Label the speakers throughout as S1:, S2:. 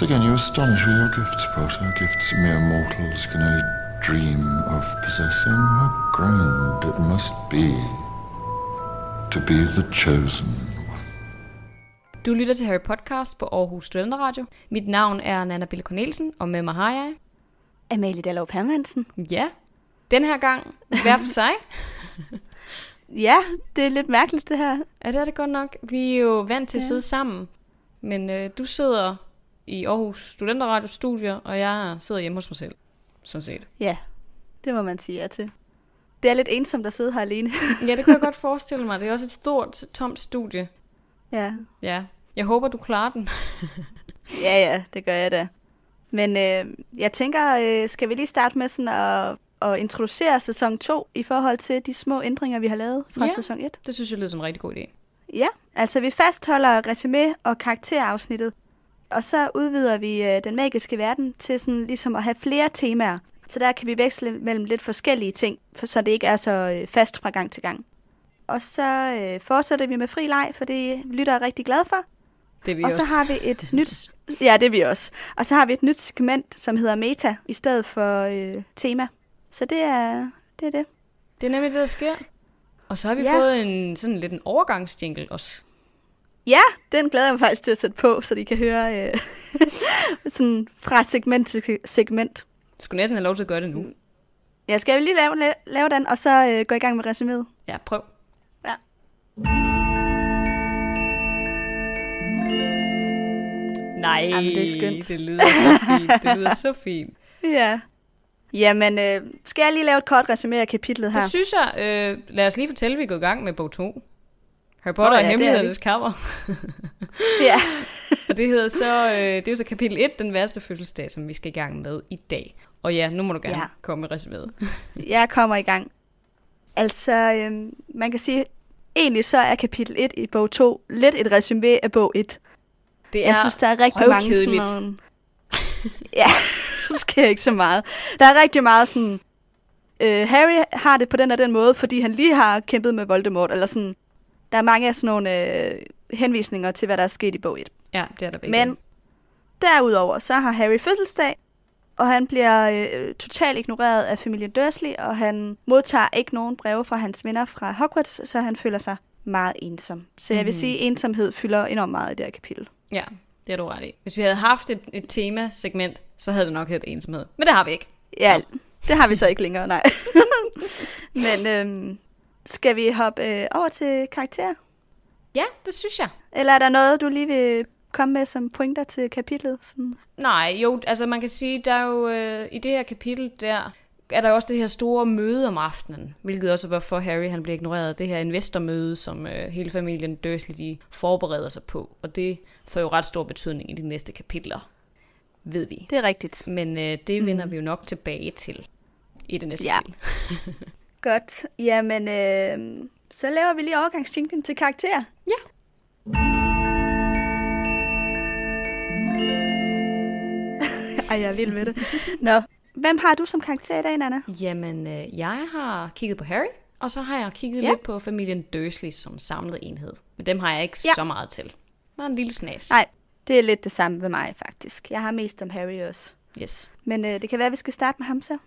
S1: Once again, you astonish with your gifts, Potter. Gifts mere mortals can only dream of possessing. How grand it must be to be the chosen one.
S2: Du lytter til Harry Podcast på Aarhus Studenteradio. Mit navn er Nana Bille Cornelsen, og med mig har jeg...
S3: Amalie Dallov Hermansen.
S2: Ja, den her gang hver for sig.
S3: Ja, det er lidt mærkeligt det her.
S2: Ja, det er det godt nok. Vi er jo vant til at sidde sammen, men øh, du sidder i Aarhus Studenteradio Studier, og jeg sidder hjemme hos mig selv, sådan set.
S3: Ja, det må man sige ja til. Det er lidt ensomt at sidde her alene.
S2: Ja, det kunne jeg godt forestille mig. Det er også et stort, tomt studie.
S3: ja.
S2: Ja, jeg håber, du klarer den.
S3: ja, ja, det gør jeg da. Men øh, jeg tænker, øh, skal vi lige starte med sådan at, at introducere sæson 2 i forhold til de små ændringer, vi har lavet fra
S2: Ja.
S3: sæson 1?
S2: Det synes jeg lyder som en rigtig god idé.
S3: Ja, altså vi fastholder resume- og karakterafsnittet, og så udvider vi øh, den magiske verden til sådan ligesom at have flere temaer. Så der kan vi veksle mellem lidt forskellige ting, for, så det ikke er så øh, fast fra gang til gang. Og så øh, fortsætter vi med fri leg, for det lytter jeg rigtig glad for.
S2: Det er vi
S3: og
S2: også.
S3: så har vi et nyt... Ja, det er vi også. Og så har vi et nyt segment, som hedder Meta, i stedet for øh, tema. Så det er det. Er det.
S2: Det er nemlig det, der sker. Og så har vi
S3: Ja.
S2: fået en sådan lidt en overgangsjingle også.
S3: Ja, den glæder jeg mig faktisk til at sætte på, så de kan høre øh, sådan fra segment til segment.
S2: Du skulle næsten have lov til at gøre det nu.
S3: Jeg skal lige lave, lave, lave den, og så øh, gå i gang med resuméet.
S2: Ja, prøv.
S3: Ja.
S2: Nej,
S3: Jamen, det er skønt.
S2: det lyder så fint. Det lyder så fint.
S3: Ja. Jamen, øh, skal jeg lige lave et kort resumé af kapitlet her?
S2: Det synes jeg, øh, lad os lige fortælle, at vi er gået i gang med bog 2. Harry Potter og
S3: ja, det er
S2: Hemmelighedernes kammer.
S3: Ja.
S2: Og det hedder så, øh, det er jo så kapitel 1, den værste fødselsdag, som vi skal i gang med i dag. Og ja, nu må du gerne
S3: Ja.
S2: komme med resuméet.
S3: Jeg kommer i gang. Altså, øhm, man kan sige, egentlig så er kapitel 1 i bog 2 lidt et resume af bog 1.
S2: Det
S3: Jeg synes, der er rigtig mange sådan nogle... Ja, der sker ikke så meget. Der er rigtig meget sådan... Øh, Harry har det på den og den måde, fordi han lige har kæmpet med Voldemort, eller sådan... Der er mange af sådan nogle øh, henvisninger til, hvad der er sket i bog 1.
S2: Ja, det er der begge.
S3: Men derudover, så har Harry fødselsdag, og han bliver øh, totalt ignoreret af familien Dursley, og han modtager ikke nogen breve fra hans venner fra Hogwarts, så han føler sig meget ensom. Så jeg vil
S2: Mhm.
S3: sige, at ensomhed fylder enormt meget i det her kapitel.
S2: Ja, det er du ret i. Hvis vi havde haft et, et tema-segment, så havde det nok heddet ensomhed. Men det har vi ikke.
S3: Ja, det har vi så ikke længere, nej. Men øhm, skal vi hoppe øh, over til karakterer?
S2: Ja, det synes jeg.
S3: Eller er der noget, du lige vil komme med som pointer til kapitlet? Som...
S2: Nej, jo, altså man kan sige, der er jo øh, i det her kapitel, der er der jo også det her store møde om aftenen, hvilket også er hvorfor Harry han bliver ignoreret. Det her investormøde, som øh, hele familien Dursley de forbereder sig på, og det får jo ret stor betydning i de næste kapitler, ved vi.
S3: Det er rigtigt.
S2: Men øh, det vender vi jo nok tilbage til i det næste
S3: Ja.
S2: kapitel.
S3: Godt. Jamen, øh, så laver vi lige overgangsjinglen til karakterer.
S2: Ja.
S3: Ej, jeg er vild med det. Nå, hvem har du som karakter i dag, Nana?
S2: Jamen, øh, jeg har kigget på Harry, og så har jeg kigget
S3: Ja.
S2: lidt på familien Dursley som samlet enhed. Men dem har jeg ikke
S3: Ja.
S2: så meget til. Bare en lille snas.
S3: Nej, det er lidt det samme ved mig, faktisk. Jeg har mest om Harry også.
S2: Yes.
S3: Men øh, det kan være, at vi skal starte med ham så.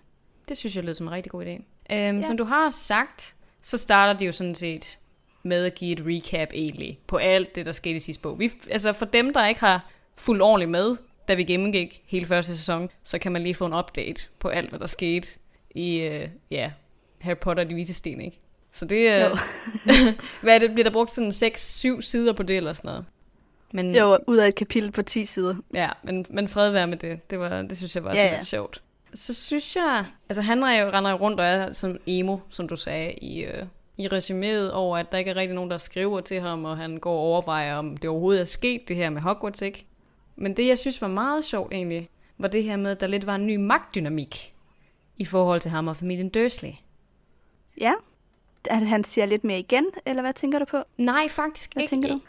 S2: Det synes jeg lyder som en rigtig god idé. Øhm,
S3: Ja.
S2: Som du har sagt, så starter det jo sådan set med at give et recap egentlig på alt det, der skete i sidste bog. Vi, altså for dem, der ikke har fulgt ordentligt med, da vi gennemgik hele første sæson, så kan man lige få en update på alt, hvad der skete i øh, ja, Harry Potter og de vise sten, ikke? Så det er... hvad er det? Bliver der brugt sådan 6-7 sider på det eller sådan noget? Men,
S3: Jo, ud af et kapitel på 10 sider.
S2: Ja, men, men fred være med det. Det, var, det synes jeg var
S3: Ja,
S2: ja,
S3: ja.
S2: lidt sjovt. Så synes jeg... Altså, han er render rundt og er som emo, som du sagde, i, øh, i resuméet over, at der ikke er rigtig nogen, der skriver til ham, og han går og overvejer, om det overhovedet er sket, det her med Hogwarts, ikke? Men det, jeg synes var meget sjovt egentlig, var det her med, at der lidt var en ny magtdynamik i forhold til ham og familien Dursley.
S3: Ja. At han siger lidt mere igen, eller hvad tænker du på?
S2: Nej, faktisk
S3: Hvad
S2: ikke.
S3: tænker du?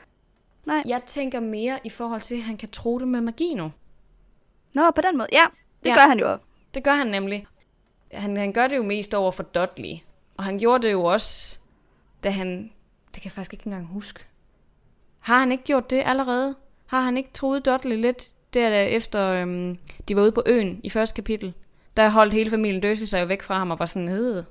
S3: Nej.
S2: Jeg tænker mere i forhold til, at han kan tro det med magi nu.
S3: Nå, på den måde. Ja, det
S2: Ja.
S3: gør han jo.
S2: Det gør han nemlig. Han, han gør det jo mest over for Dudley. Og han gjorde det jo også, da han... Det kan jeg faktisk ikke engang huske. Har han ikke gjort det allerede? Har han ikke troet Dudley lidt Det er da efter, øhm, de var ude på øen i første kapitel. Der holdt hele familien Dursley sig jo væk fra ham og var sådan, hed.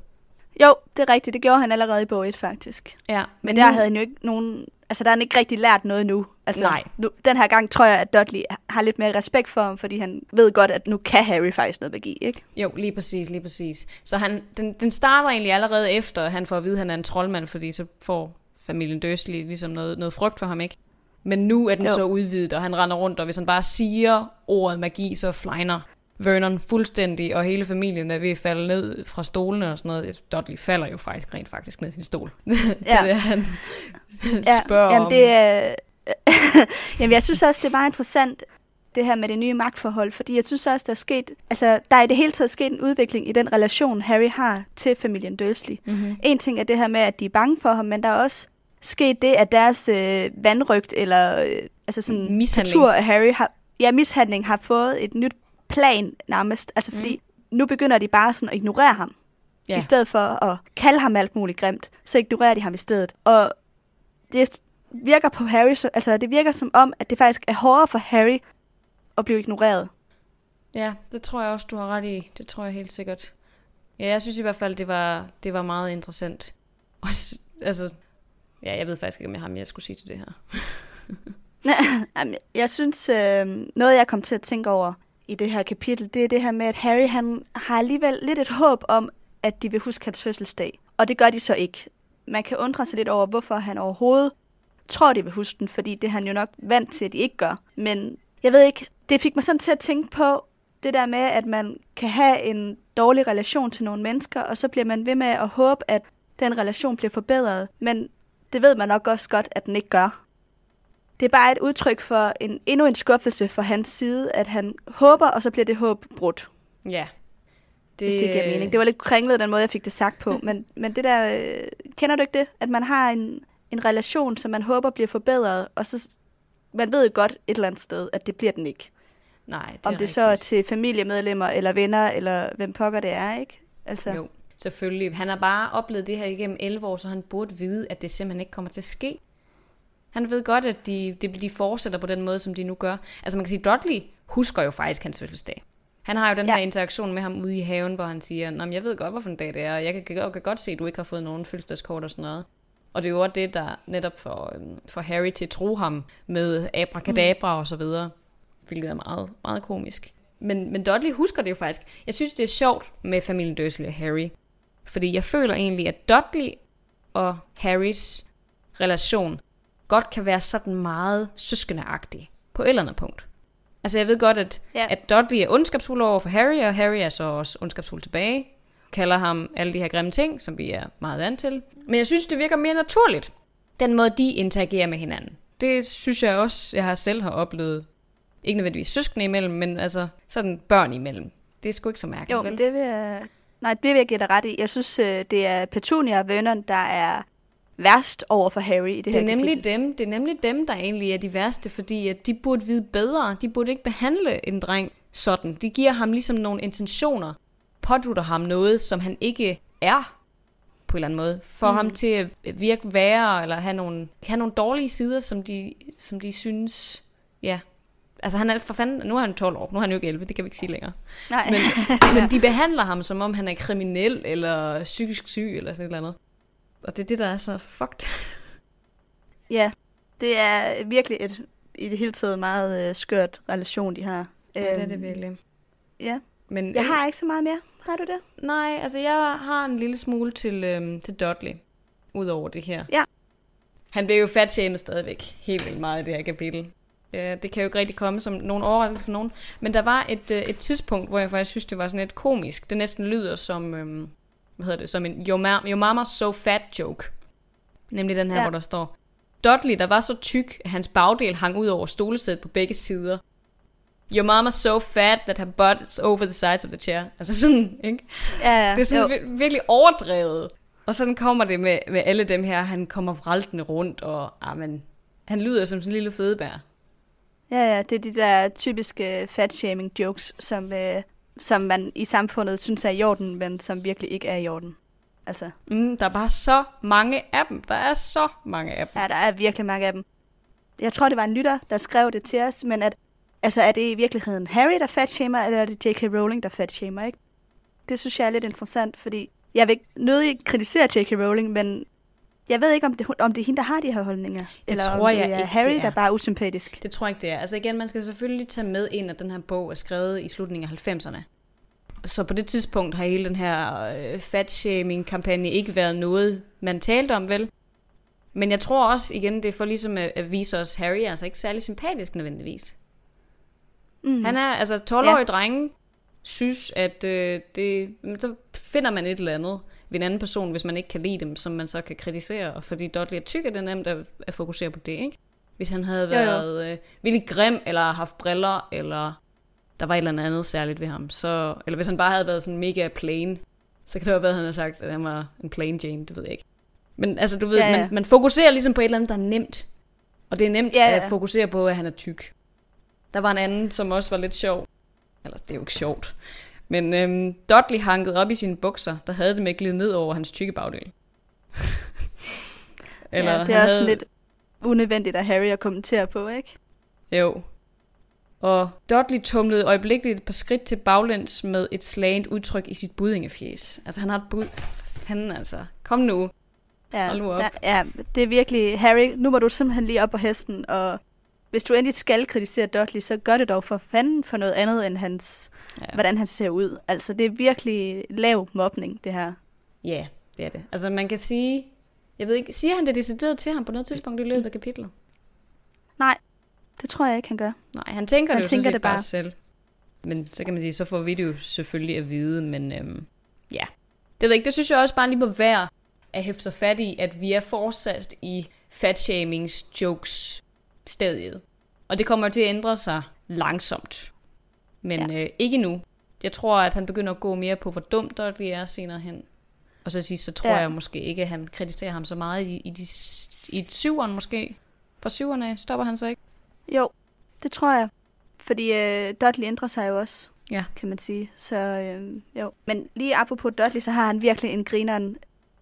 S3: Jo, det er rigtigt. Det gjorde han allerede i bog 1, faktisk.
S2: Ja,
S3: Men der havde han jo ikke nogen... Altså, der har han ikke rigtig lært noget nu. Altså,
S2: Nej.
S3: Nu, den her gang tror jeg, at Dudley har lidt mere respekt for ham, fordi han ved godt, at nu kan Harry faktisk noget magi, ikke?
S2: Jo, lige præcis, lige præcis. Så han, den, den starter egentlig allerede efter, at han får at vide, at han er en troldmand, fordi så får familien Dursley ligesom noget, noget frygt for ham, ikke? Men nu er den
S3: Jo.
S2: så udvidet, og han render rundt, og hvis han bare siger ordet magi, så flyner Vernon fuldstændig, og hele familien er ved at falde ned fra stolene og sådan noget. Dudley falder jo faktisk rent faktisk ned i sin stol. det
S3: Ja.
S2: er det, han spørger
S3: jamen,
S2: om.
S3: det er... jamen, jeg synes også, det er meget interessant, det her med det nye magtforhold, fordi jeg synes også, der er sket, altså, der er i det hele taget sket en udvikling i den relation, Harry har til familien Dursley.
S2: Mm-hmm.
S3: En ting er det her med, at de er bange for ham, men der er også sket det, at deres øh, vandrygt, eller øh, altså sådan
S2: Mishandling.
S3: af Harry, har, ja, mishandling har fået et nyt plan nærmest. Altså fordi nu begynder de bare sådan at ignorere ham.
S2: Ja.
S3: I stedet for at kalde ham alt muligt grimt, så ignorerer de ham i stedet. Og det virker på Harry, så, altså det virker som om, at det faktisk er hårdere for Harry at blive ignoreret.
S2: Ja, det tror jeg også, du har ret i. Det tror jeg helt sikkert. Ja, jeg synes i hvert fald, det var, det var meget interessant. Også, altså, ja, jeg ved faktisk ikke, om jeg har mere jeg skulle sige til det her.
S3: Jamen, jeg synes, øh, noget jeg kom til at tænke over i det her kapitel, det er det her med, at Harry han har alligevel lidt et håb om, at de vil huske hans fødselsdag. Og det gør de så ikke. Man kan undre sig lidt over, hvorfor han overhovedet tror, de vil huske den, fordi det er han jo nok vant til, at de ikke gør. Men jeg ved ikke, det fik mig sådan til at tænke på det der med, at man kan have en dårlig relation til nogle mennesker, og så bliver man ved med at håbe, at den relation bliver forbedret. Men det ved man nok også godt, at den ikke gør. Det er bare et udtryk for en, endnu en skuffelse fra hans side, at han håber, og så bliver det håb brudt,
S2: Ja.
S3: det... hvis det giver mening. Det var lidt kringlet, den måde, jeg fik det sagt på, men, men det der, øh, kender du ikke det? At man har en, en relation, som man håber bliver forbedret, og så man ved godt et eller andet sted, at det bliver den ikke.
S2: Nej, det
S3: Om
S2: er
S3: det så er
S2: rigtigt.
S3: til familiemedlemmer, eller venner, eller hvem pokker det er, ikke? Altså,
S2: Jo, selvfølgelig. Han har bare oplevet det her igennem 11 år, så han burde vide, at det simpelthen ikke kommer til at ske. Han ved godt, at de, de, de fortsætter på den måde, som de nu gør. Altså man kan sige, Dudley husker jo faktisk hans fødselsdag. Han har jo den
S3: Ja.
S2: ja. her interaktion med ham ude i haven, hvor han siger, Nå, men jeg ved godt, hvorfor en dag det er, og jeg kan, kan, kan godt se, at du ikke har fået nogen fødselsdagskort og sådan noget. Og det er jo også det, der netop får, øhm, får Harry til at tro ham med abracadabra og så videre, hvilket er meget, meget komisk. Men, men Dudley husker det jo faktisk. Jeg synes, det er sjovt med familien Dursley og Harry, fordi jeg føler egentlig, at Dudley og Harrys relation godt kan være sådan meget søskendeagtig på et eller andet punkt. Altså jeg ved godt, at,
S3: ja.
S2: at Dudley er ondskabsfuld over for Harry, og Harry er så også ondskabsfuld tilbage. Kalder ham alle de her grimme ting, som vi er meget vant til. Men jeg synes, det virker mere naturligt, den måde de interagerer med hinanden. Det synes jeg også, jeg har selv har oplevet. Ikke nødvendigvis søskende imellem, men altså sådan børn imellem. Det er sgu ikke så mærkeligt,
S3: jo,
S2: vel?
S3: men det vil jeg... Nej, det vil jeg give dig ret i. Jeg synes, øh, det er Petunia og Vernon, der er værst over for Harry i det,
S2: Det
S3: her
S2: er nemlig
S3: kapitel.
S2: dem, det er nemlig dem, der egentlig er de værste, fordi at de burde vide bedre. De burde ikke behandle en dreng sådan. De giver ham ligesom nogle intentioner, pådutter ham noget, som han ikke er på en eller anden måde. Får mm. ham til at virke værre, eller have nogle, have nogle dårlige sider, som de, som de synes, ja. Altså han er for fanden, nu er han 12 år, nu er han jo ikke 11, det kan vi ikke sige længere.
S3: Nej.
S2: Men, men de behandler ham, som om han er kriminel, eller psykisk syg, eller sådan et eller andet. Og det er det, der er så fucked.
S3: Ja, det er virkelig et i det hele taget meget øh, skørt relation, de har.
S2: Ja, det er
S3: Øhm,
S2: det virkelig.
S3: Ja.
S2: Men
S3: Jeg har ikke så meget mere. Har du det?
S2: Nej, altså jeg har en lille smule til, øhm, til Dudley, udover det her.
S3: Ja.
S2: Han blev jo fatshamed stadigvæk helt vildt meget i det her kapitel. Ja, det kan jo ikke rigtig komme som nogen overraskelse for nogen. Men der var et, øh, et tidspunkt, hvor jeg faktisk synes, det var sådan lidt komisk. Det næsten lyder som, øhm, hvad hedder det, som en your, ma- your mama's so fat joke. Nemlig den her,
S3: ja.
S2: hvor der står, Dudley, der var så tyk, at hans bagdel hang ud over stolesædet på begge sider. Your mama's so fat that her butt is over the sides of the chair. Altså sådan, ikke?
S3: Ja, ja.
S2: Det er sådan
S3: jo.
S2: vir- virkelig overdrevet. Og sådan kommer det med, med alle dem her. Han kommer vraltende rundt, og ah, men, han lyder som sådan en lille fødebær.
S3: Ja, ja, det er de der typiske fat-shaming jokes, som, øh, som man i samfundet synes er i orden, men som virkelig ikke er i orden. Altså,
S2: Mm, der er bare så mange af dem. Der er så mange af dem.
S3: ja, der er virkelig mange af dem. Jeg tror, det var en lytter, der skrev det til os, men at Altså, er det i virkeligheden Harry, der fatshamer, eller er det J.K. Rowling, der fatshamer, ikke? Det synes jeg er lidt interessant, fordi jeg vil ikke nødig kritisere J.K. Rowling, men jeg ved ikke, om det, om det er hende, der har de her holdninger.
S2: Det
S3: eller
S2: tror
S3: om det
S2: jeg
S3: er
S2: ikke,
S3: Harry,
S2: det er.
S3: der bare er usympatisk.
S2: Det tror jeg ikke, det er. Altså igen, man skal selvfølgelig tage med ind, at den her bog er skrevet i slutningen af 90'erne. Så på det tidspunkt har hele den her øh, fat-shaming-kampagne ikke været noget, man talte om, vel? Men jeg tror også, igen, det er for ligesom at, at vise os, Harry er altså ikke særlig sympatisk nødvendigvis.
S3: Mm.
S2: Han er, altså 12-årige ja. drenge synes, at øh, det, så finder man et eller andet ved en anden person, hvis man ikke kan lide dem, som man så kan kritisere. Og fordi Dudley er tyk, er det nemt at, at fokusere på det, ikke? Hvis han havde
S3: Jo, jo.
S2: været øh, virkelig grim, eller haft briller, eller der var et eller andet særligt ved ham, så, eller hvis han bare havde været sådan mega plain, så kan det jo være, at han har sagt, at han var en plain Jane, det ved jeg ikke. Men altså, du ved,
S3: Ja,
S2: ja. Man, man fokuserer ligesom på et eller andet, der er nemt. Og det er nemt
S3: ja,
S2: ja. at fokusere på, at han er tyk. Der var en anden, som også var lidt sjov. Eller, det er jo ikke sjovt. Men øhm, Dudley hankede op i sine bukser, der havde det med at glide ned over hans tykke bagdel.
S3: Eller ja, det er også
S2: havde-
S3: lidt unødvendigt af Harry at kommentere på, ikke?
S2: Jo. Og Dudley tumlede øjeblikkeligt et par skridt til baglæns med et slagent udtryk i sit budingefjes. Altså, han har et bud. For fanden altså. Kom nu.
S3: Ja,
S2: Hold nu op.
S3: Ja, ja, det er virkelig, Harry, nu må du simpelthen lige op på hesten, og hvis du endelig skal kritisere Dudley, så gør det dog for fanden for noget andet end hans,
S2: Ja.
S3: hvordan han ser ud. Altså, det er virkelig lav mobning, det her.
S2: Ja, det er det. Altså, man kan sige... Jeg ved ikke, siger han det decideret til ham på noget tidspunkt i løbet af kapitlet?
S3: Nej, det tror jeg ikke, han gør.
S2: Nej, han tænker
S3: Han
S2: det jo
S3: tænker det
S2: bare
S3: bare.
S2: selv. Men så kan man sige, så får vi det jo selvfølgelig at vide, men øhm, ja. Det ved jeg ikke, det synes jeg også bare lige må være at hæfte sig fat i, at vi er fortsat i fatshamings jokes stadiet. Og det kommer til at ændre sig langsomt. Men ja. øh, ikke nu. Jeg tror, at han begynder at gå mere på, hvor dumt Dudley er senere hen. Og så sidst, så tror
S3: Ja.
S2: jeg måske ikke, at han kritiserer ham så meget i, i, de, i syveren måske. Fra syveren af stopper han så ikke.
S3: Jo, det tror jeg. Fordi øh, Dudley ændrer sig jo også,
S2: Ja.
S3: kan man sige. Så øh, jo. Men lige apropos Dudley, så har han virkelig en grineren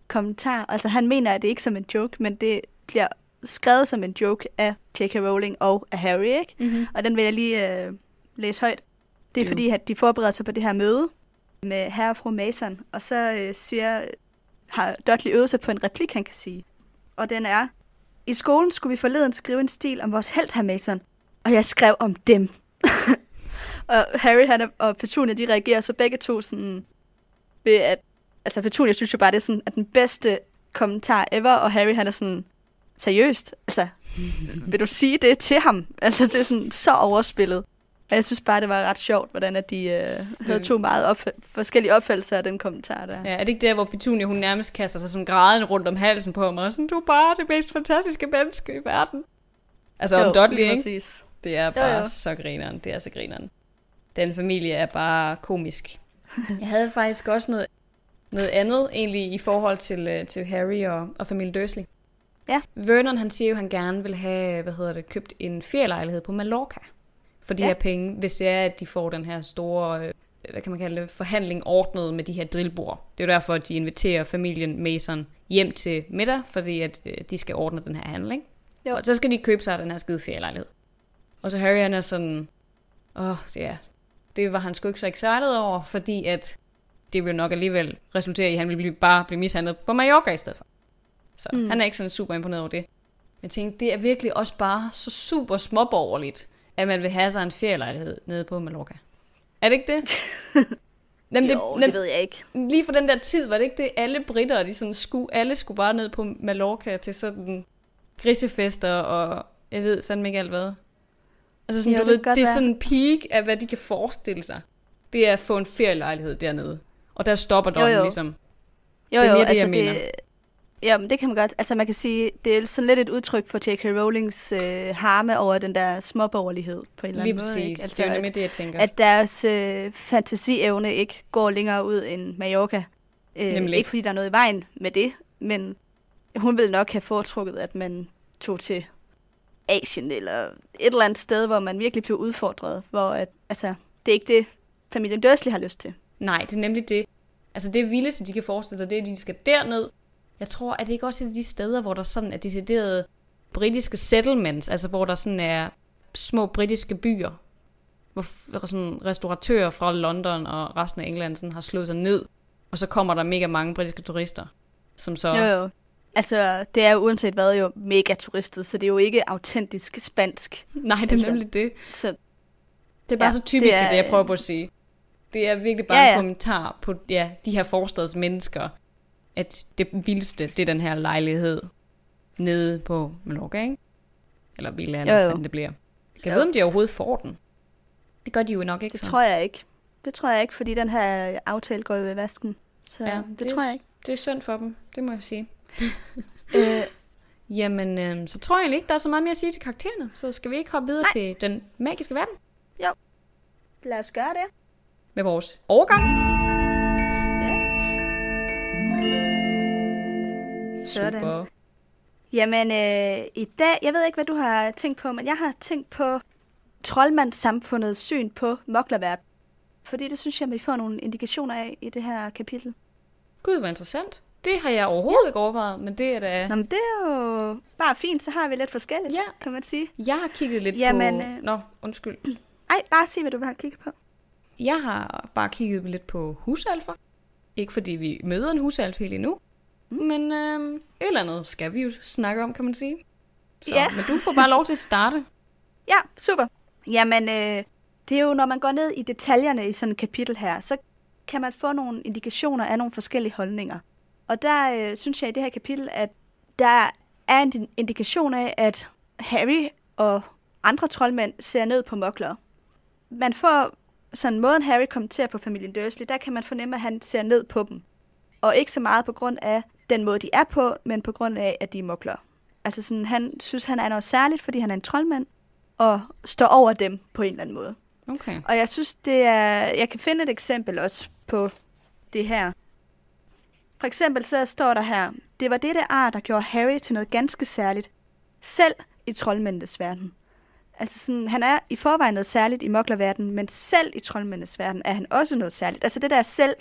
S3: kommentar. Altså han mener, at det ikke som en joke, men det bliver skrevet som en joke af J.K. Rowling og af Harry, ikke?
S2: Mm-hmm.
S3: Og den vil jeg lige øh, læse højt. Det er
S2: Jo.
S3: fordi, at de forbereder sig på det her møde med herre og fru Mason. Og så øh, siger, har Dudley øvet sig på en replik, han kan sige. Og den er, i skolen skulle vi forleden skrive en stil om vores held, herr Mason. Og jeg skrev om dem. og Harry han er, og Petunia, de reagerer så begge to sådan ved at... Altså Petunia synes jo bare, det er sådan, at den bedste kommentar ever, og Harry han er sådan, seriøst? Altså, vil du sige det til ham? Altså, det er sådan så overspillet. Og jeg synes bare, det var ret sjovt, hvordan at de øh, havde to meget opf- forskellige opfattelser af den kommentar der.
S2: Ja, er det ikke der, hvor Petunia, hun nærmest kaster sig sådan grædende rundt om halsen på ham, og sådan, du er bare det mest fantastiske menneske i verden. Altså om Dudley, ikke?
S3: Præcis.
S2: Det er bare
S3: Jo,
S2: jo,
S3: jo.
S2: jo. så grineren. Det er så grineren. Den familie er bare komisk. Jeg havde faktisk også noget, noget andet egentlig i forhold til, øh, til Harry og, og familien Dursley.
S3: Ja.
S2: Vernon, han siger jo, at han gerne vil have, hvad hedder det, købt en ferielejlighed på Mallorca. For de
S3: Ja.
S2: her penge, hvis det er, at de får den her store, øh, hvad kan man kalde det, forhandling ordnet med de her drillbord. Det er jo derfor, at de inviterer familien Mason hjem til middag, fordi at øh, de skal ordne den her handel, ikke?
S3: Jo.
S2: Og så skal de købe sig den her skide ferielejlighed. Og så Harry han er sådan, åh, det er, det var han sgu ikke så excited over, fordi at det vil nok alligevel resultere i, at han vil blive, bare blive mishandlet på Mallorca i stedet for. Så
S3: Mm.
S2: han er ikke sådan super imponeret over det. Jeg tænkte, det er virkelig også bare så super småborgerligt, at man vil have sig en ferielejlighed nede på Mallorca. Er det ikke det? Jamen,
S3: jo, det,
S2: nem-
S3: ved jeg ikke.
S2: lige for den der tid, var det ikke det, alle britter, de sådan skulle, alle skulle bare ned på Mallorca til sådan grisefester og jeg ved fandme ikke alt hvad. Altså sådan,
S3: Jo,
S2: du
S3: det
S2: ved, det er
S3: være.
S2: sådan en peak af, hvad de kan forestille sig. Det er at få en ferielejlighed dernede. Og der stopper
S3: Jo,
S2: dommen
S3: jo.
S2: ligesom.
S3: Jo,
S2: Det er
S3: jo,
S2: mere det,
S3: altså
S2: jeg mener.
S3: Ja, men det kan man godt. Altså man kan sige, det er sådan lidt et udtryk for J.K. Rowlings øh, harme over den der småborgerlighed på en eller
S2: Lige
S3: anden måde.
S2: præcis.
S3: Ikke? Altså,
S2: det er jo nemlig det, jeg tænker.
S3: at deres øh, fantasievne ikke går længere ud end Mallorca. Øh,
S2: Nemlig.
S3: ikke fordi der er noget i vejen med det, men hun ville nok have foretrukket, at man tog til Asien eller et eller andet sted, hvor man virkelig blev udfordret, hvor at, altså, det er ikke det, familien Dursley har lyst til.
S2: Nej, det er nemlig det. Altså det vildeste, de kan forestille sig, det er, at de skal derned. Jeg tror, at det ikke også er et af de steder, hvor der sådan er deciderede britiske settlements, altså hvor der sådan er små britiske byer. hvor sådan restauratører fra London og resten af England sådan har slået sig ned, og så kommer der mega mange britiske turister, som så...
S3: Jo, jo. Altså, det er jo uanset hvad jo mega turistet, så det er jo ikke autentisk spansk.
S2: Nej, det er
S3: Altså.
S2: nemlig det.
S3: Så
S2: Det er bare
S3: Ja,
S2: så typisk, det, er, det jeg prøver på at sige. Det er virkelig bare
S3: ja,
S2: ja. en kommentar på ja, de her forstadsmennesker, at det vildeste, det er den her lejlighed nede på Mallorca, ikke? Eller Villa, eller
S3: Jo,
S2: hvad
S3: jo.
S2: fanden det bliver. Jeg kan
S3: Jo.
S2: vide, om de overhovedet får den. Det gør de jo nok ikke
S3: det
S2: så.
S3: tror jeg ikke. Det tror jeg ikke, fordi den her aftale går jo i vasken. Så
S2: ja,
S3: det,
S2: det,
S3: tror jeg ikke.
S2: Det er synd for dem, det må jeg sige.
S3: Øh,
S2: Jamen, øh, så tror jeg egentlig ikke, der er så meget mere at sige til karaktererne. Så skal vi ikke hoppe videre
S3: Nej.
S2: Til den magiske verden
S3: lad os gøre det.
S2: med vores overgang.
S3: Sådan.
S2: Super.
S3: Jamen, øh, i dag, jeg ved ikke, hvad du har tænkt på, men jeg har tænkt på troldmandssamfundets syn på moklerverden. Fordi det synes jeg, vi får nogle indikationer af i det her kapitel.
S2: Gud, hvor interessant. Det har jeg overhovedet ja. ikke overvejet, men det er da...
S3: Nå, men det er jo bare fint, så har vi lidt forskelligt,
S2: Ja.
S3: kan man sige.
S2: Jeg har kigget lidt
S3: Jamen,
S2: på...
S3: øh,
S2: Nå, undskyld.
S3: Ej, bare sig, hvad du have kigget på.
S2: Jeg har bare kigget lidt på husalfer. Ikke fordi vi møder en husalf helt endnu. Mm. Men øh, et eller andet skal vi jo snakke om, kan man sige. Så,
S3: Ja.
S2: Men du får bare lov til at starte.
S3: Ja, super. Jamen, øh, det er jo, når man går ned i detaljerne i sådan et kapitel her, så kan man få nogle indikationer af nogle forskellige holdninger. Og der øh, synes jeg i det her kapitel, at der er en indikation af, at Harry og andre troldmænd ser ned på mokler. Man får sådan måden Harry kommenterer på familien Dursley, der kan man fornemme, at han ser ned på dem. Og ikke så meget på grund af den måde, de er på, men på grund af, at de er mokler. Altså sådan, han synes, han er noget særligt, fordi han er en troldmand, og står over dem på en eller anden måde.
S2: Okay.
S3: Og jeg synes, det er... Jeg kan finde et eksempel også på det her. For eksempel så står der her, det var dette ar, der gjorde Harry til noget ganske særligt, selv i troldmændenes verden. Altså sådan, han er i forvejen noget særligt i moklerverdenen, men selv i troldmændenes verden er han også noget særligt. Altså det der selv,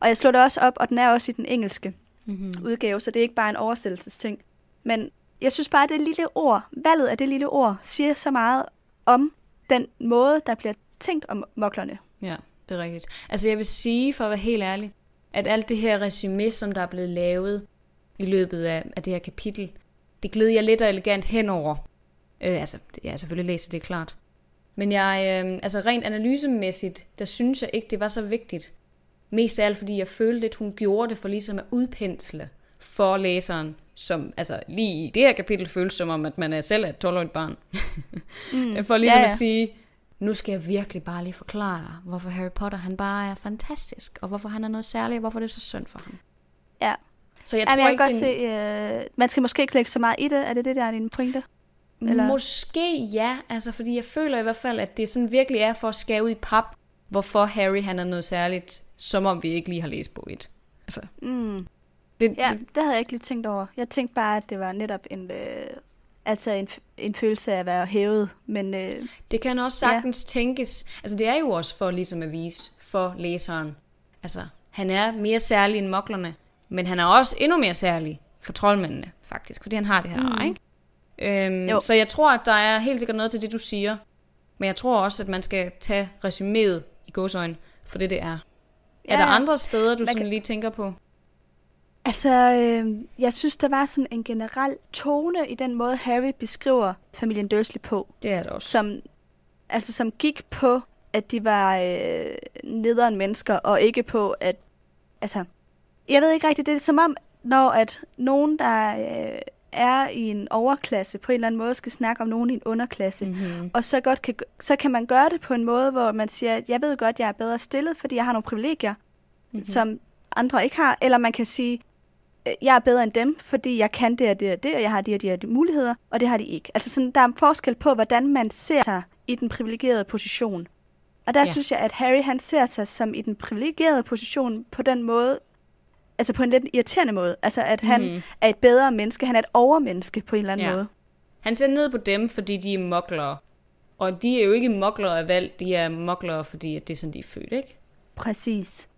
S3: og jeg slår det også op, og den er også i den engelske
S2: Mm-hmm.
S3: udgave, så det er ikke bare en oversættelsesting. Men jeg synes bare, at det lille ord, valget af det lille ord, siger så meget om den måde, der bliver tænkt om moklerne.
S2: Ja, det er rigtigt. Altså jeg vil sige, for at være helt ærlig, at alt det her resume, som der er blevet lavet i løbet af, af det her kapitel, det glider jeg lidt og elegant henover. Øh, altså, jeg har selvfølgelig læst det, klart. Men jeg, øh, altså rent analysemæssigt, der synes jeg ikke, det var så vigtigt. Mest af alt, fordi jeg følte lidt, hun gjorde det for ligesom at udpensle for læseren, som altså lige i det her kapitel føles som om, at man er selv er et 12-årigt barn. Mm. for ligesom
S3: Ja,
S2: ja, at sige, nu skal jeg virkelig bare lige forklare dig, hvorfor Harry Potter han bare er fantastisk, og hvorfor han er noget særligt, og hvorfor det er så synd for ham.
S3: Ja.
S2: Så jeg
S3: Jamen,
S2: tror
S3: jeg kan
S2: ikke,
S3: godt
S2: det er
S3: se, øh, man skal måske ikke lægge så meget i det. Er det det, der er din pointe?
S2: en-
S3: eller-
S2: Måske ja, altså fordi jeg føler i hvert fald, at det sådan virkelig er for at skære ud i pap, hvorfor Harry han er noget særligt, som om vi ikke lige har læst på et. Altså,
S3: Mm.
S2: det,
S3: Ja,
S2: det,
S3: det havde jeg ikke lige tænkt over. Jeg tænkte bare, at det var netop en, øh, altså en, en følelse af at være hævet. Men øh,
S2: Det kan også sagtens ja. tænkes. Altså det er jo også for ligesom at vise for læseren. Altså han er mere særlig end moklerne, men han er også endnu mere særlig for troldmændene faktisk, fordi han har det her, mm. ikke? Øhm,
S3: Jo.
S2: så jeg tror, at der er helt sikkert noget til det, du siger. Men jeg tror også, at man skal tage resuméet i godsøjne for det, det er.
S3: Ja,
S2: er der andre steder, du
S3: Man
S2: sådan
S3: kan-
S2: lige tænker på?
S3: Altså, øh, jeg synes, der var sådan en generel tone i den måde, Harry beskriver familien Dursley på,
S2: Det er det også.
S3: som, altså, som gik på, at de var øh, nederen mennesker, og ikke på, at, altså, jeg ved ikke rigtigt, det er som om, når at nogen, der øh, er i en overklasse, på en eller anden måde skal snakke om nogen i en underklasse,
S2: Mm-hmm.
S3: og så, godt kan, så kan man gøre det på en måde, hvor man siger, at jeg ved godt, jeg er bedre stillet, fordi jeg har nogle privilegier,
S2: Mhm.
S3: som andre ikke har. Eller man kan sige, øh, jeg er bedre end dem, fordi jeg kan det og det og det, og jeg har de og de, og de muligheder, og det har de ikke. Altså sådan, der er en forskel på, hvordan man ser sig i den privilegerede position. Og der
S2: ja.
S3: synes jeg, at Harry han ser sig som i den privilegerede position på den måde, altså på en lidt irriterende måde. Altså at han
S2: Mhm.
S3: er et bedre menneske, han er et overmenneske på en eller anden
S2: Ja.
S3: måde.
S2: Han ser ned på dem, fordi de er moklere. Og de er jo ikke moklere af valg, de er moklere, fordi at det er sådan, de er født, ikke?
S3: Præcis.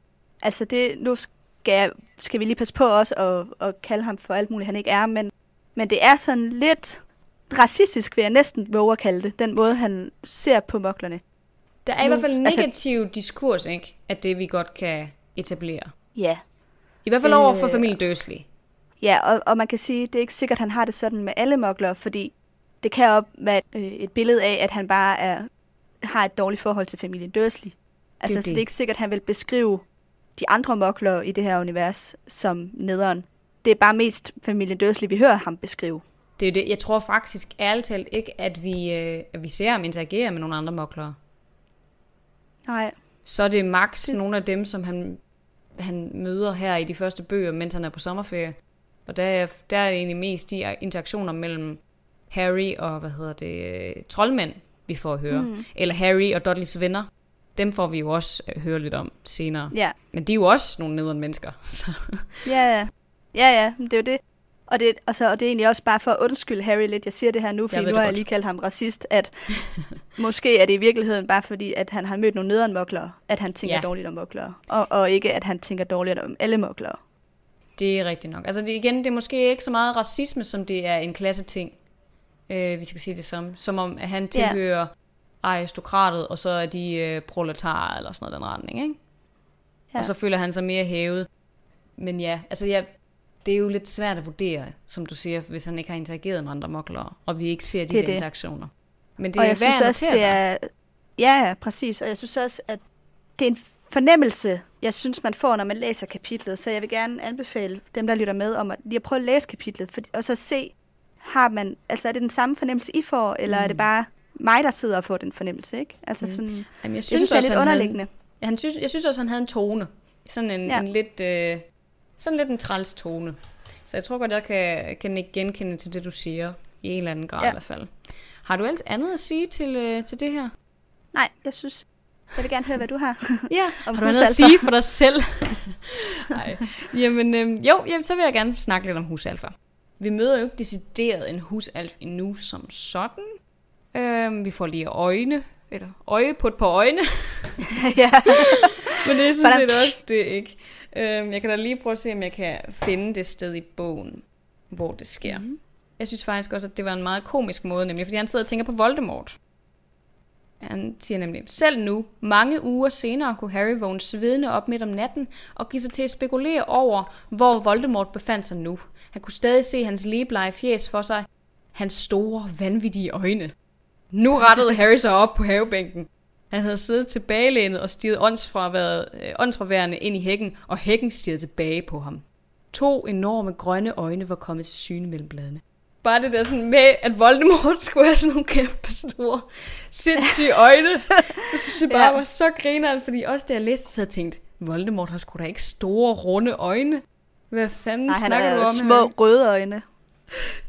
S3: Altså det, nu skal, jeg, skal vi lige passe på også at, at kalde ham for alt muligt, han ikke er, men, men det er sådan lidt racistisk, vil jeg næsten våge at kalde det, den måde, han ser på moklerne.
S2: Der er i
S3: Nu-
S2: hvert fald en
S3: altså-
S2: negativ diskurs, ikke? At det vi godt kan etablere.
S3: Ja.
S2: I hvert fald
S3: Øh,
S2: over for familien Dursley.
S3: Ja, og, og man kan sige, det er ikke sikkert, at han har det sådan med alle mokler, fordi det kan op være øh, et billede af, at han bare er, har et dårligt forhold til familien Dursley. Altså,
S2: det.
S3: så det er ikke sikkert, at han vil beskrive de andre mokler i det her univers som nederen. Det er bare mest familien Dursley, vi hører ham beskrive.
S2: Det er det. Jeg tror faktisk ærligt talt ikke, at vi, øh, at vi ser ham interagere med nogle andre moklere.
S3: Nej.
S2: Så er det max nogle af dem, som han, han møder her i de første bøger, mens han er på sommerferie. Og der er, der er egentlig mest de interaktioner mellem Harry og, hvad hedder det, øh, troldmænd, vi får at høre. Mm. Eller Harry og Dudleys venner. Dem får vi jo også øh, høre lidt om senere.
S3: Ja.
S2: Men de er jo også nogle nederen mennesker. Så.
S3: Ja, ja. Ja, ja, det er jo det. Og det, altså, og det er egentlig også bare for at undskylde Harry lidt. Jeg siger det her nu, fordi
S2: ved
S3: nu har jeg lige kaldt ham racist, at måske er det i virkeligheden bare fordi, at han har mødt nogle nederen moklere, at han tænker
S2: Ja.
S3: ja. dårligt om moklere. Og, og ikke, at han tænker dårligt om alle moklere.
S2: Det er rigtigt nok. Altså det, igen, det er måske ikke så meget racisme, som det er en klasse ting. Øh, vi skal sige det som. Som om, at han tilhører aristokratet, og så er de øh, proletarer, eller sådan noget den retning, ikke? Ja.
S3: Ja.
S2: Og så føler han sig mere hævet. Men ja, altså ja, det er jo lidt svært at vurdere, som du siger, hvis han ikke har interageret med andre moklere, og vi ikke ser de
S3: Det er
S2: der
S3: det.
S2: interaktioner. Men det
S3: og
S2: er
S3: jeg
S2: værd
S3: synes
S2: at
S3: også, det er... Ja, præcis. Og jeg synes også, at det er en fornemmelse, jeg synes, man får, når man læser kapitlet. Så jeg vil gerne anbefale dem, der lytter med, om at lige at prøve at læse kapitlet, for, og så se, har man, altså er det den samme fornemmelse, I får, eller mm. er det bare mig, der sidder og får den fornemmelse, ikke? Altså
S2: Mm.
S3: sådan,
S2: Jamen, jeg
S3: jeg
S2: synes,
S3: synes, det er
S2: også,
S3: lidt
S2: havde-
S3: underliggende.
S2: Ja, han synes, jeg synes også, han havde en tone. Sådan en. Ja. en lidt... Øh, sådan lidt en træls tone. Så jeg tror godt, jeg kan, kan ikke genkende til det, du siger. I en eller anden grad ja. I hvert fald. Har du ellers andet at sige til, øh, til det her?
S3: Nej, jeg synes, jeg vil gerne høre, hvad du har.
S2: Ja,
S3: Om
S2: har du andet at
S3: husalfer?
S2: sige for dig selv? Nej. Jamen, øh, jo, jamen, så vil jeg gerne snakke lidt om husalfer. Vi møder jo ikke decideret en husalf endnu som sådan. Øh, vi får lige øjne, eller øje på et par øjne.
S3: ja.
S2: Men det er sådan set også det, ikke? Øhm, jeg kan da lige prøve at se, om jeg kan finde det sted i bogen, hvor det sker. Mm. Jeg synes faktisk også, at det var en meget komisk måde, nemlig fordi han sidder og tænker på Voldemort. Han siger nemlig, selv nu, mange uger senere, kunne Harry vågne svedende op midt om natten og give sig til at spekulere over, hvor Voldemort befandt sig nu. Han kunne stadig se hans ligeblege fjes for sig, hans store, vanvittige øjne. Nu rettede Harry sig op på havebænken. Han havde siddet tilbagelænet og stirret øh, åndsfraværende ind i hækken, og hækken stirrede tilbage på ham. To enorme grønne øjne var kommet til syne mellem bladene. Bare det der sådan med, at Voldemort skulle have sådan nogle kæmpe store, sindssyge øjne. Det synes jeg bare
S3: Ja.
S2: var så grineren, fordi også da jeg læste, så havde jeg tænkt, Voldemort har sgu da ikke store, runde øjne. Hvad fanden
S3: Nej, han
S2: snakker du om?
S3: små
S2: Harry?
S3: røde øjne.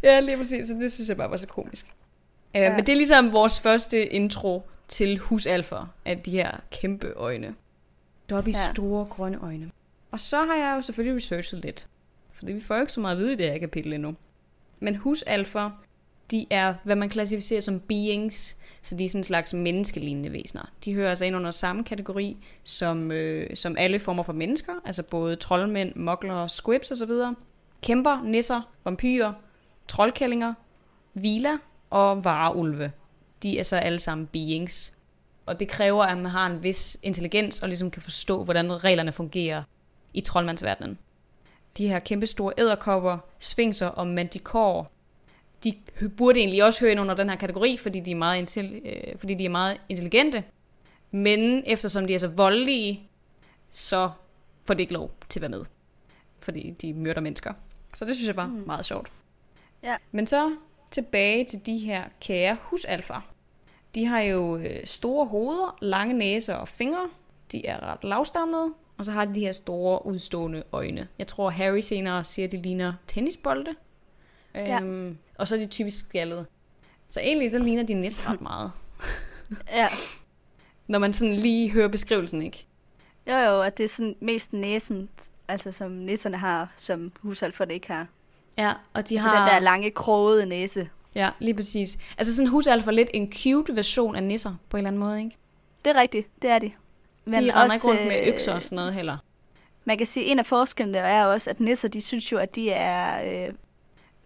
S2: Ja, lige præcis. Så det synes jeg bare var så komisk. Ja.
S3: Ja.
S2: Uh, men det er ligesom vores første intro til husalfer af de her kæmpe øjne. Dobby ja.
S3: Ja.
S2: store grønne øjne. Og så har jeg jo selvfølgelig researchet lidt. Fordi vi får jo ikke så meget at vide i det her kapitel endnu. Men husalfer, de er, hvad man klassificerer som beings, så de er sådan en slags menneskelignende væsener. De hører altså ind under samme kategori som, øh, som alle former for mennesker, altså både troldmænd, mokler, squibs osv. Kæmper, nisser, vampyrer, troldkællinger, vila og vareulve. De er så alle sammen beings. Og det kræver, at man har en vis intelligens og ligesom kan forstå, hvordan reglerne fungerer i troldmandsverdenen. De her kæmpe store æderkopper, sfinkser og manticore, de burde egentlig også høre ind under den her kategori, fordi de er meget, intel- øh, fordi de er meget intelligente. Men eftersom de er så voldelige, så får de ikke lov til at være med. Fordi de myrder mennesker. Så det synes jeg var mm. meget sjovt.
S3: Ja.
S2: Men så tilbage til de her kære husalfer. De har jo øh, store hoveder, lange næser og fingre. De er ret lavstammede. Og så har de de her store udstående øjne. Jeg tror, Harry senere siger, at de ligner tennisbolde.
S3: Ja.
S2: Øhm, og så er de typisk skaldede. Så egentlig så ligner de næsten ret meget.
S3: Ja.
S2: Når man sådan lige hører beskrivelsen, ikke?
S3: Jo, jo, at det er sådan mest næsen, altså som nisserne har, som husalferne ikke har.
S2: Ja, og de
S3: Så
S2: har...
S3: den der lange, krogede næse.
S2: Ja, lige præcis. Altså sådan husalfer lidt en cute version af nisser, på en eller anden måde, ikke?
S3: Det er rigtigt, det er de.
S2: Men de render ikke rundt med økser og sådan noget heller.
S3: Man kan sige, at en af forskellene er også, at nisser, de synes jo, at de er... Øh,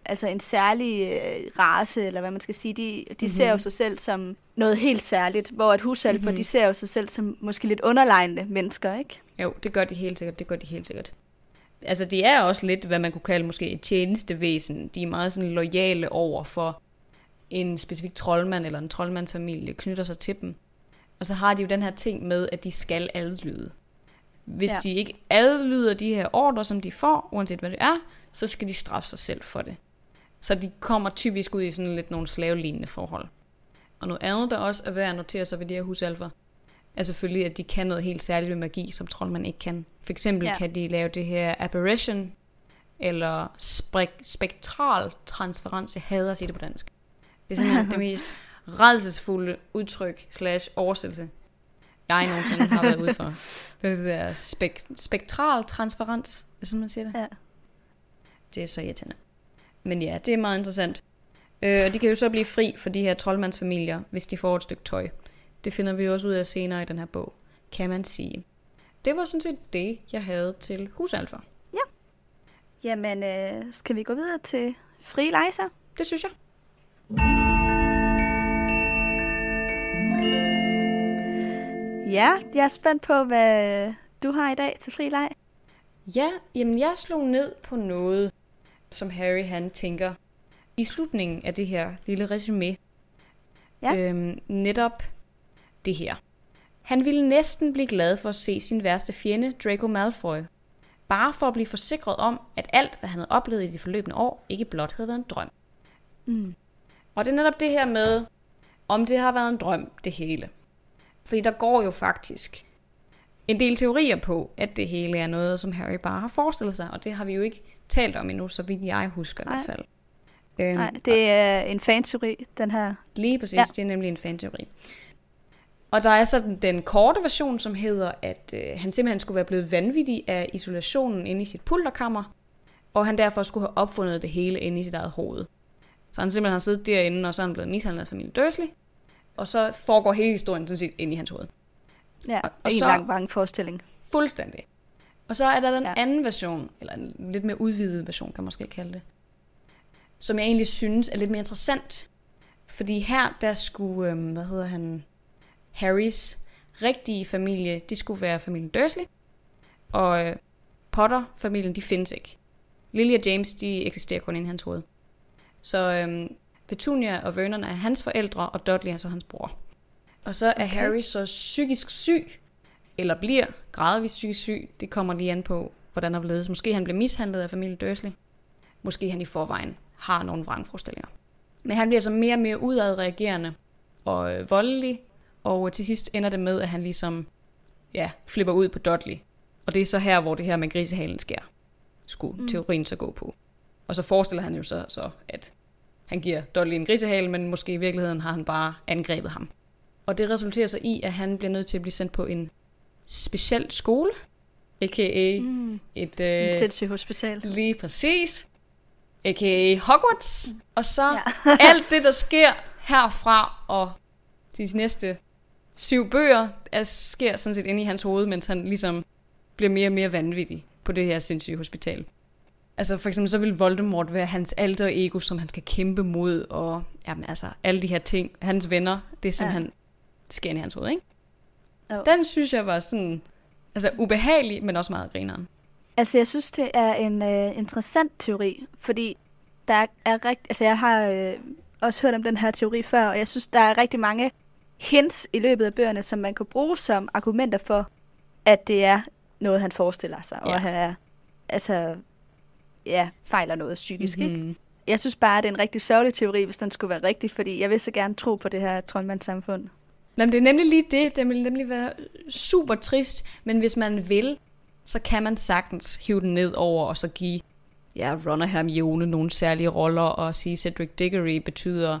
S3: altså en særlig øh, race, eller hvad man skal sige. De, de
S2: Mhm.
S3: mm-hmm. ser jo sig selv som noget helt særligt, hvor at husalfer,
S2: Mhm.
S3: mm-hmm. de ser jo sig selv som måske lidt underlegnende mennesker, ikke?
S2: Jo, det gør de helt sikkert, det gør de helt sikkert. Altså, de er også lidt, hvad man kunne kalde måske et tjenestevæsen. De er meget sådan lojale over for en specifik troldmand eller en troldmandsfamilie knytter sig til dem. Og så har de jo den her ting med, at de skal adlyde. Hvis ja. De ikke adlyder de her ordre, som de får, uanset hvad det er, så skal de straffe sig selv for det. Så de kommer typisk ud i sådan lidt nogle slavelignende forhold. Og noget andet, der også er værd at notere sig ved de her husalfer, er selvfølgelig, at de kan noget helt særligt med magi, som troldmand ikke kan. For eksempel ja. Kan de lave det her apparition, eller spek- spektral transferens. Jeg hader at sige det på dansk. Det er simpelthen det mest redselsfulde udtryk slash oversættelse, jeg nogensinde har været ude for. Det er der spek- spektral transferens, er sådan, man siger det?
S3: Ja.
S2: Det er så irriterende. Men ja, det er meget interessant. Øh, og de kan jo så blive fri for de her troldmandsfamilier, hvis de får et stykke tøj. Det finder vi også ud af senere i den her bog, kan man sige. Det var sådan set det, jeg havde til husalfer.
S3: Jamen, øh, skal vi gå videre til fri lejser?
S2: Det synes jeg.
S3: Ja, jeg er spændt på, hvad du har i dag til fri leg.
S2: Ja, jamen jeg slog ned på noget, som Harry han tænker i slutningen af det her lille resume.
S3: Ja.
S2: Øhm, netop det her. Han ville næsten blive glad for at se sin værste fjende, Draco Malfoy. Bare for at blive forsikret om, at alt, hvad han havde oplevet i de forløbende år, ikke blot havde været en drøm.
S3: Mm.
S2: Og det er netop det her med, om det har været en drøm, det hele. Fordi der går jo faktisk en del teorier på, at det hele er noget, som Harry bare har forestillet sig. Og det har vi jo ikke talt om endnu, så vidt jeg husker i
S3: Nej.
S2: hvert fald. Øhm,
S3: Nej, det er en fanteori, den her.
S2: Lige præcis. Ja. det er nemlig en fanteori. Og der er så den, den korte version, som hedder, at øh, han simpelthen skulle være blevet vanvittig af isolationen inde i sit pulterkammer, og han derfor skulle have opfundet det hele inde i sit eget hoved. Så han simpelthen har siddet derinde, og så er han blevet mishandlet af familien Dursley, og så foregår hele historien sådan set inde i hans hoved.
S3: Ja,
S2: Og-
S3: og, en
S2: så-
S3: lang, lang forestilling.
S2: Fuldstændig. Og så er der den. Ja. anden version, eller en lidt mere udvidet version, kan man måske kalde det, som jeg egentlig synes er lidt mere interessant. Fordi her, der skulle, øhm, hvad hedder han, Harrys rigtige familie, de skulle være familien Dursley, og øh, Potter-familien, de findes ikke. Lily og James, de eksisterer kun i hans hoved. Så øhm, Petunia og Vernon er hans forældre, og Dudley er så hans bror. Og så er okay. Harry så psykisk syg, eller bliver gradvist psykisk syg. Det kommer lige an på, hvordan der ledes. Måske han bliver mishandlet af familien Dursley. Måske han i forvejen har nogle vrangforestillinger. Men han bliver så mere og mere udadreagerende og øh, voldelig. Og til sidst ender det med, at han ligesom ja, flipper ud på Dudley. Og det er så her, hvor det her med grisehalen sker. Skulle mm. teorien så gå på. Og så forestiller han jo så, så, at han giver Dudley en grisehale, men måske i virkeligheden har han bare angrebet ham. Og det resulterer så i, at han bliver nødt til at blive sendt på en speciel skole, a.k.a. Mm. et...
S3: Øh, sindssygt hospital.
S2: lige præcis. A.k.a. Hogwarts. Og så. Ja. alt det, der sker herfra og de næste syv bøger, er, sker sådan set inde i hans hoved, mens han ligesom bliver mere og mere vanvittig på det her sindssyge hospital. Altså for eksempel så vil Voldemort være hans alter ego, som han skal kæmpe mod, og jamen, altså, alle de her ting, hans venner, det er simpelthen ja. sker i hans hoved, ikke?
S3: Jo.
S2: Den synes jeg var sådan, altså ubehagelig, men også meget grineren.
S3: Altså, jeg synes, det er en øh, interessant teori, fordi der er rigt... Altså, jeg har øh, også hørt om den her teori før, og jeg synes, der er rigtig mange hints i løbet af bøgerne, som man kan bruge som argumenter for, at det er noget, han forestiller sig, og
S2: Ja.
S3: at han er, altså, ja, fejler noget psykisk, mm-hmm. ikke?
S2: Mhm.
S3: Jeg synes bare, at det er en rigtig sørgelig teori, hvis den skulle være rigtig, fordi jeg vil så gerne tro på det her troldmandssamfund.
S2: Men det er nemlig lige det. Det vil nemlig være super trist, men hvis man vil, så kan man sagtens hive den ned over og så give ja, Ron og Hermione nogle særlige roller og sige, Cedric Diggory betyder,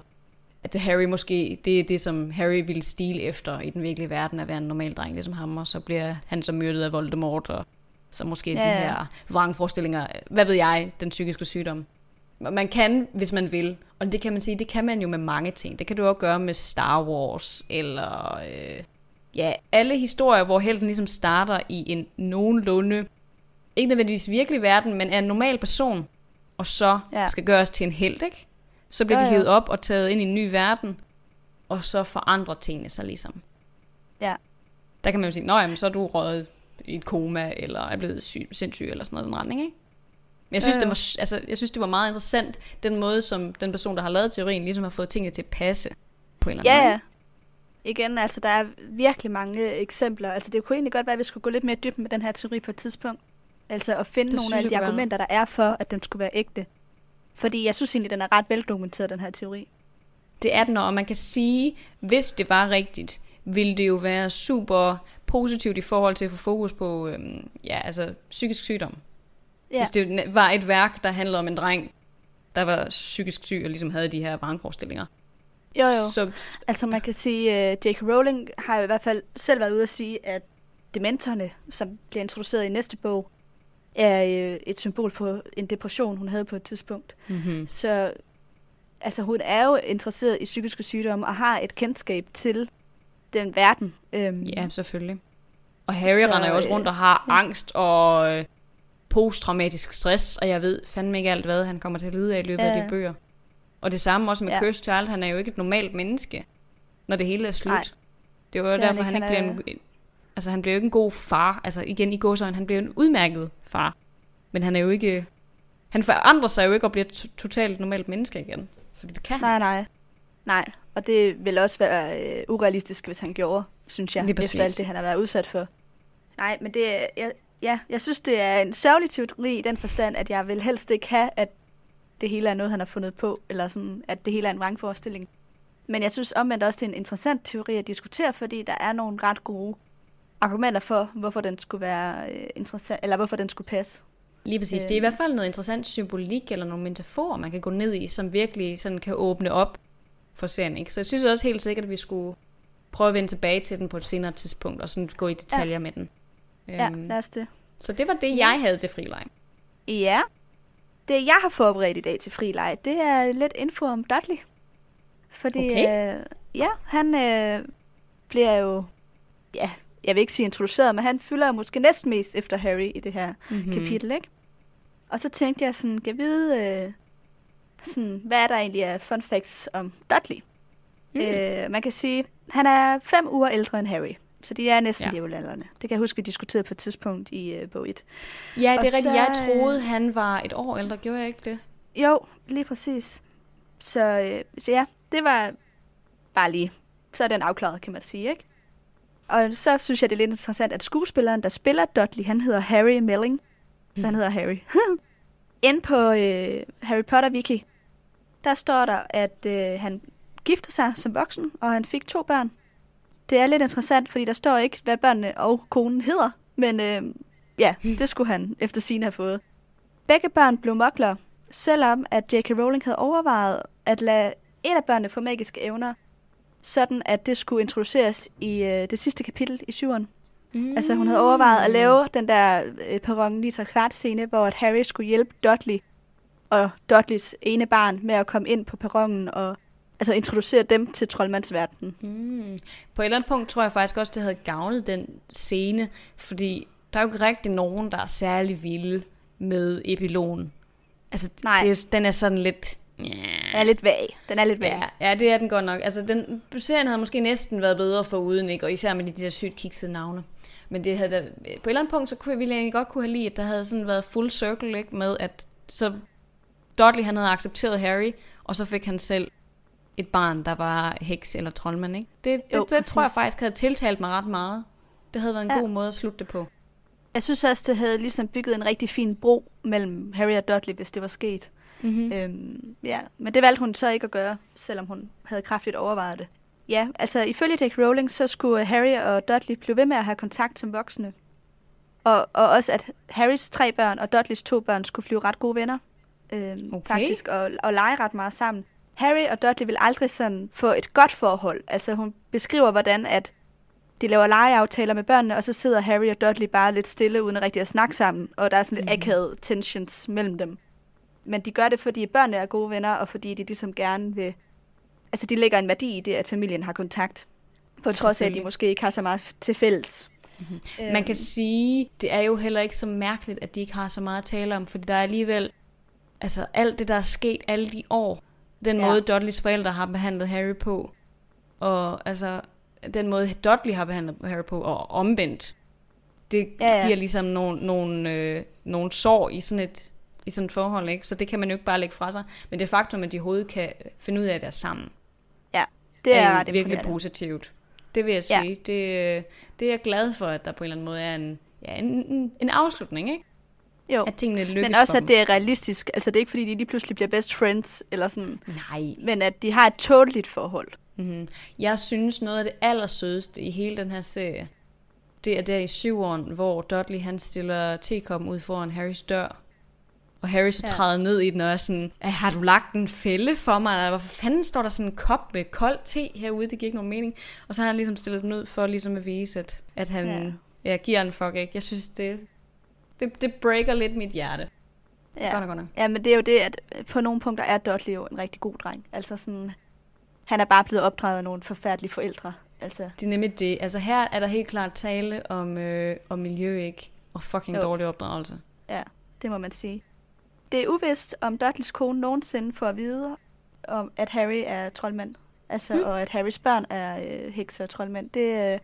S2: at Harry måske, det er det, som Harry ville stile efter i den virkelige verden, at være en normal dreng ligesom ham, og så bliver han så myrdet af Voldemort, og så måske ja,
S3: Ja,
S2: de her vrangforestillinger, hvad ved jeg, den psykiske sygdom. Man kan, hvis man vil, og det kan man sige, det kan man jo med mange ting. Det kan du også gøre med Star Wars, eller øh, ja, alle historier, hvor helten ligesom starter i en nogenlunde, ikke nødvendigvis virkelig verden, men er en normal person, og så
S3: ja.
S2: skal gøres til en held, ikke? Så bliver
S3: Jo,
S2: de
S3: jo.
S2: hævet op og taget ind i en ny verden, og så forandrer tingene sig ligesom.
S3: Ja.
S2: Der kan man jo sige, jamen, så er du røget i et koma, eller er blevet syg, sindssyg, eller sådan noget, den retning, ikke? Men jeg synes,
S3: Jo,
S2: det
S3: jo.
S2: var, altså, jeg synes, det var meget interessant, den måde, som den person, der har lavet teorien, ligesom har fået tingene til at passe på en eller anden
S3: Ja,
S2: måde.
S3: ja. Igen, altså, der er virkelig mange eksempler. Altså, det kunne egentlig godt være, at vi skulle gå lidt mere dybt med den her teori på et tidspunkt. Altså, at finde
S2: Det
S3: nogle af de
S2: kunne være-
S3: argumenter, der er for, at den skulle være ægte. Fordi jeg synes egentlig, den er ret veldokumenteret, den her teori.
S2: Det er den, og man kan sige, hvis det var rigtigt, ville det jo være super positivt i forhold til at få fokus på øhm, ja, altså, psykisk sygdom.
S3: Ja.
S2: Hvis det var et værk, der handlede om en dreng, der var psykisk syg og ligesom havde de her vrangforestillinger.
S3: Jo, jo.
S2: Så
S3: Altså man kan sige, at J.K. Rowling har i hvert fald selv været ude at sige, at dementorerne, som bliver introduceret i næste bog, er øh, et symbol på en depression, hun havde på et tidspunkt.
S2: mm-hmm.
S3: Så altså, hun er jo interesseret i psykiske sygdomme og har et kendskab til den verden. Øhm,
S2: ja, selvfølgelig. Og Harry
S3: Så,
S2: render jo også
S3: øh,
S2: rundt og har angst og øh, posttraumatisk stress, og jeg ved fandme ikke alt, hvad han kommer til at lide af i løbet
S3: Ja.
S2: af de bøger. Og det samme også med
S3: Ja.
S2: Cursed Child, han er jo ikke et normalt menneske, når det hele er slut.
S3: Nej.
S2: Det var jo
S3: Det er han
S2: derfor, han
S3: ikke. Han
S2: bliver en, altså han bliver jo ikke en god far. Altså igen i gåsøjne, han bliver en udmærket far. Men han er jo ikke, han forandrer sig jo ikke og bliver to- totalt normalt menneske igen. Fordi det kan.
S3: Nej, nej. Nej, og det vil også være øh, urealistisk, hvis han gjorde, synes jeg,
S2: Lige
S3: efter alt det, han har været udsat for. Nej, men det, jeg, ja, jeg synes, det er en sørgelig teori i den forstand, at jeg vil helst ikke have, at det hele er noget, han har fundet på, eller sådan, at det hele er en vrangforestilling. Men jeg synes omvendt også, det er en interessant teori at diskutere, fordi der er nogle ret gode argumenter for, hvorfor den skulle være øh, interessant, eller hvorfor den skulle passe.
S2: Lige præcis.
S3: Øh.
S2: Det er i hvert fald noget interessant symbolik eller nogle metaforer, man kan gå ned i, som virkelig sådan kan åbne op for serien. Ikke? Så jeg synes også helt sikkert, at vi skulle prøve at vende tilbage til den på et senere tidspunkt, og sådan gå i detaljer ja. med den.
S3: Ja,
S2: Øhm,
S3: lad os det.
S2: så det var det, jeg havde til frileg.
S3: Ja. Det, jeg har forberedt i dag til frileg, det er lidt info om Dudley. Fordi,
S2: Okay.
S3: øh, ja, han øh, bliver jo, ja, jeg vil ikke sige introduceret, men han fylder måske næsten mest efter Harry i det her
S2: Mhm.
S3: mm. kapitel, ikke? Og så tænkte jeg sådan, kan jeg vide, øh, sådan, hvad er der egentlig af fun facts om Dudley? Mm. Øh, man kan sige, han er fem uger ældre end Harry. Så de er næsten
S2: Ja.
S3: jævnaldrende. Det kan jeg huske, vi diskuterede på et tidspunkt i øh, bog 1.
S2: Ja, det er
S3: Og
S2: rigtigt.
S3: så,
S2: Jeg
S3: øh,
S2: troede, han var et år ældre. Gjorde jeg ikke det?
S3: Jo, lige præcis. Så, øh, så ja, det var bare lige. Så er den afklaret, kan man sige, ikke? Og så synes jeg, det er lidt interessant, at skuespilleren, der spiller Dudley, han hedder Harry Melling. Så han hedder Harry. Ind på øh, Harry Potter Wiki, der står der, at øh, han giftede sig som voksen, og han fik to børn. Det er lidt interessant, fordi der står ikke, hvad børnene og konen hedder. Men øh, ja, det skulle han efter sine have fået. Begge børn blev mokler, selvom at J.K. Rowling havde overvejet at lade et af børnene få magiske evner, sådan at det skulle introduceres i øh, det sidste kapitel i syveren. Mm. Altså hun havde overvejet at lave den der øh, perron 9 kvart scene, hvor at Harry skulle hjælpe Dudley og Dudleys ene barn med at komme ind på perronen og altså introducere dem til troldmandsverdenen.
S2: Mm. På et eller andet punkt tror jeg faktisk også, det havde gavnet den scene, fordi der er jo ikke rigtig nogen, der er særlig vilde med epilogen. Altså,
S3: Nej.
S2: Det er, den er sådan lidt...
S3: Den er lidt vag. Den er lidt vag.
S2: Ja, ja, det er den godt nok. Altså, den, serien havde måske næsten været bedre for uden, ikke? Og især med de der sygt kiksede navne. Men det havde da, på et eller andet punkt, så kunne jeg ville egentlig godt kunne have lide, at der havde sådan været full circle, ikke? Med at så Dudley, han havde accepteret Harry, og så fik han selv et barn, der var heks eller troldmand, ikke? Det, det,
S3: Jo,
S2: det, det tror jeg faktisk havde tiltalt mig ret meget. Det havde været en
S3: ja.
S2: god måde at slutte det på.
S3: Jeg synes også, det havde ligesom bygget en rigtig fin bro mellem Harry og Dudley, hvis det var sket.
S2: Mm-hmm.
S3: Øhm, ja, men det valgte hun så ikke at gøre, selvom hun havde kraftigt overvejet det. Ja, altså ifølge J.K. Rowling, så skulle Harry og Dudley blive ved med at have kontakt som voksne. Og, og også at Harrys tre børn og Dudleys to børn skulle blive ret gode venner. Øhm,
S2: Okay.
S3: Faktisk, og, og lege ret meget sammen. Harry og Dudley vil aldrig sådan få et godt forhold. Altså hun beskriver, hvordan at de laver legeaftaler med børnene, og så sidder Harry og Dudley bare lidt stille, uden rigtig at snakke sammen. Og der er sådan lidt
S2: Mhm.
S3: akavet tensions mellem dem. Men de gør det, fordi børnene er gode venner, og fordi de ligesom gerne vil... Altså, de lægger en værdi i det, at familien har kontakt. På trods af, at de måske ikke har så meget til fælles.
S2: Mm-hmm.
S3: Øhm,
S2: Man kan sige, det er jo heller ikke så mærkeligt, at de ikke har så meget at tale om, fordi der er alligevel altså alt det, der er sket alle de år. Den
S3: Ja.
S2: måde, Dudleys forældre har behandlet Harry på. Og altså, den måde, Dudley har behandlet Harry på, og omvendt. Det
S3: ja.
S2: ja. giver ligesom nogle, nogle, øh, nogle sår i sådan et i sådan et forhold, ikke? Så det kan man jo ikke bare lægge fra sig. Men det faktum, at de overhovedet kan finde ud af at være sammen,
S3: Ja, det er,
S2: er,
S3: ret
S2: virkelig positivt. Det vil jeg
S3: Ja.
S2: sige. Det, øh, det er jeg glad for, at der på en eller anden måde er en, ja, en, en, en afslutning, ikke?
S3: Jo,
S2: At tingene lykkes
S3: men også at det er realistisk. Altså det er ikke fordi, de lige pludselig bliver best friends, eller sådan.
S2: Nej.
S3: men at de har et tåligt forhold.
S2: Mm-hmm. Jeg synes, noget af det allersødeste i hele den her serie, det er der i syveren, hvor Dudley han stiller tekoppen ud foran Harrys dør. Og Harry så
S3: Ja.
S2: træder ned i den og er sådan, "Ah, har du lagt en fælde for mig? Eller hvorfor fanden står der sådan en kop med kold te herude? Det giver ikke nogen mening. Og så har han ligesom stillet den ud for ligesom at vise, at, at han
S3: Ja.
S2: ja. Ja, giver en fuck ikke. Jeg synes, det, det, det breaker lidt mit hjerte.
S3: Ja.
S2: Godt nok, godt nok.
S3: ja, men det er jo det, at på nogle punkter er Dudley jo en rigtig god dreng. Altså sådan, han er bare blevet opdraget af nogle forfærdelige forældre. Altså,
S2: Det er nemlig det. Altså her er der helt klart tale om, øh, om miljø, ikke? Og fucking
S3: Jo.
S2: dårlig opdragelse.
S3: ja, det må man sige. Det er uvist, om Dudleys kone nogensinde får at vide, om at Harry er troldmand. Altså, mm. og at Harrys børn er øh, hekser og troldmænd. Det, øh,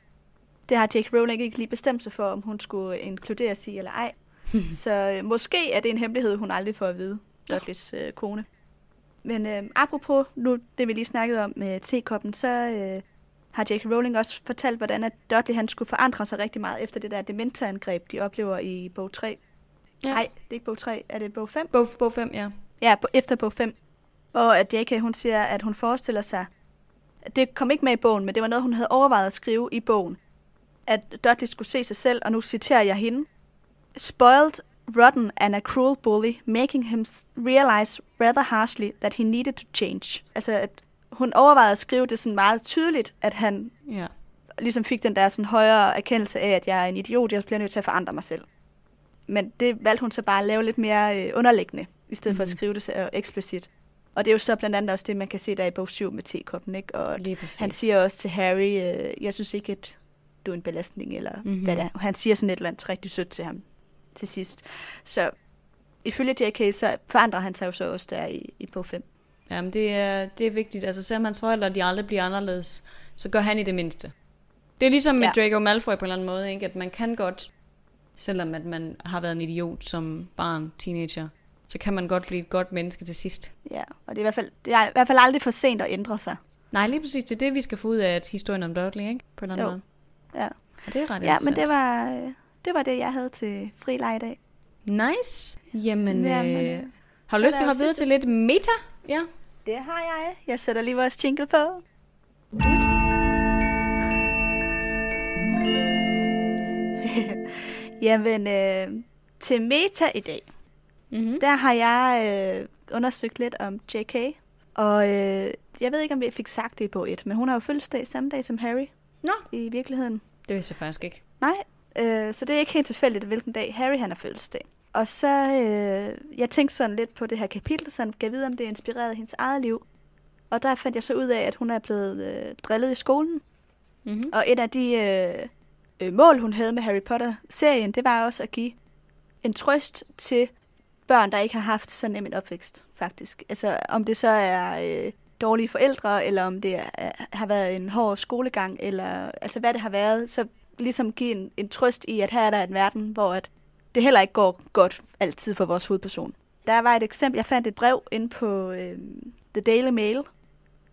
S3: det har J.K. Rowling ikke lige bestemt sig for, om hun skulle inkluderes i eller ej. Så øh, måske er det en hemmelighed, hun aldrig får at vide, Dudleys øh, kone. Men øh, apropos nu, det vi lige snakkede om med tekoppen, så øh, har J.K. Rowling også fortalt, hvordan at Dudley han skulle forandre sig rigtig meget efter det der dementorangreb, de oplever i bog 3.
S2: Ja.
S3: Nej, det er ikke bog 3, er det bog 5?
S2: Bog, bog 5, ja.
S3: Ja, efter bog 5. Hvor at J.K. hun siger, at hun forestiller sig, det kom ikke med i bogen, men det var noget, hun havde overvejet at skrive i bogen, at Dudley skulle se sig selv, og nu citerer jeg hende, spoiled, rotten and a cruel bully, making him realize rather harshly that he needed to change. Altså, at hun overvejede at skrive det sådan meget tydeligt, at han
S2: Ja.
S3: ligesom fik den der sådan højere erkendelse af, at jeg er en idiot, jeg bliver nødt til at forandre mig selv. Men det valgte hun så bare at lave lidt mere øh, underliggende, i stedet mm-hmm. for at
S2: Mhm.
S3: skrive det så øh, eksplicit. Og det er jo så blandt andet også det, man kan se der i bog 7 med tekoppen, ikke? Og han siger også til Harry, øh, jeg synes ikke, at du er en belastning, eller mm-hmm.
S2: Mhm.
S3: hvad det er. Han siger sådan et eller andet rigtig sødt til ham til sidst. Så ifølge J.K., så forandrer han sig jo så også der i, i bog 5.
S2: Jamen, det er, det er vigtigt. Altså, selvom hans forældre de aldrig bliver anderledes, så gør han i det mindste. Det er ligesom med
S3: Ja.
S2: Draco Malfoy på en eller anden måde, ikke? at man kan godt, selvom at man har været en idiot som barn, teenager, så kan man godt blive et godt menneske til sidst.
S3: Ja, og det er, i hvert fald, det er i hvert fald aldrig for sent at ændre sig.
S2: Nej, lige præcis. Det er det, vi skal få ud af at historien om Dudley, ikke? På en eller anden
S3: Jo.
S2: måde.
S3: Ja,
S2: Ja, det er ret
S3: ja men det var, det var det, jeg havde til fri i dag.
S2: Nice. Jamen,
S3: Jamen,
S2: øh,
S3: øh,
S2: har du lyst til at hoppe videre til lidt meta? Ja.
S3: Det har jeg. Jeg sætter lige vores jingle på. Jamen, øh, til meta i dag,
S2: Mm-hmm.
S3: der har jeg øh, undersøgt lidt om J.K. Og øh, jeg ved ikke, om vi fik sagt det i bog 1, men hun har jo fødselsdag samme dag som Harry
S2: Nå,
S3: i virkeligheden.
S2: det vidste jeg faktisk ikke.
S3: Nej, øh, så det er ikke helt tilfældigt, hvilken dag Harry han har fødselsdag. Og så, øh, jeg tænkte sådan lidt på det her kapitel, så jeg vide, om det er inspireret af hendes eget liv. Og der fandt jeg så ud af, at hun er blevet øh, drillet i skolen.
S2: Mm-hmm.
S3: Og et af de øh, øh, mål, hun havde med Harry Potter-serien, det var også at give en trøst til børn, der ikke har haft så nem en opvækst, faktisk. Altså, om det så er øh, dårlige forældre, eller om det er, øh, har været en hård skolegang, eller altså hvad det har været, så ligesom give en, en trøst i, at her er der en verden, hvor at det heller ikke går godt altid for vores hovedperson. Der var et eksempel, jeg fandt et brev inde på øh, The Daily Mail,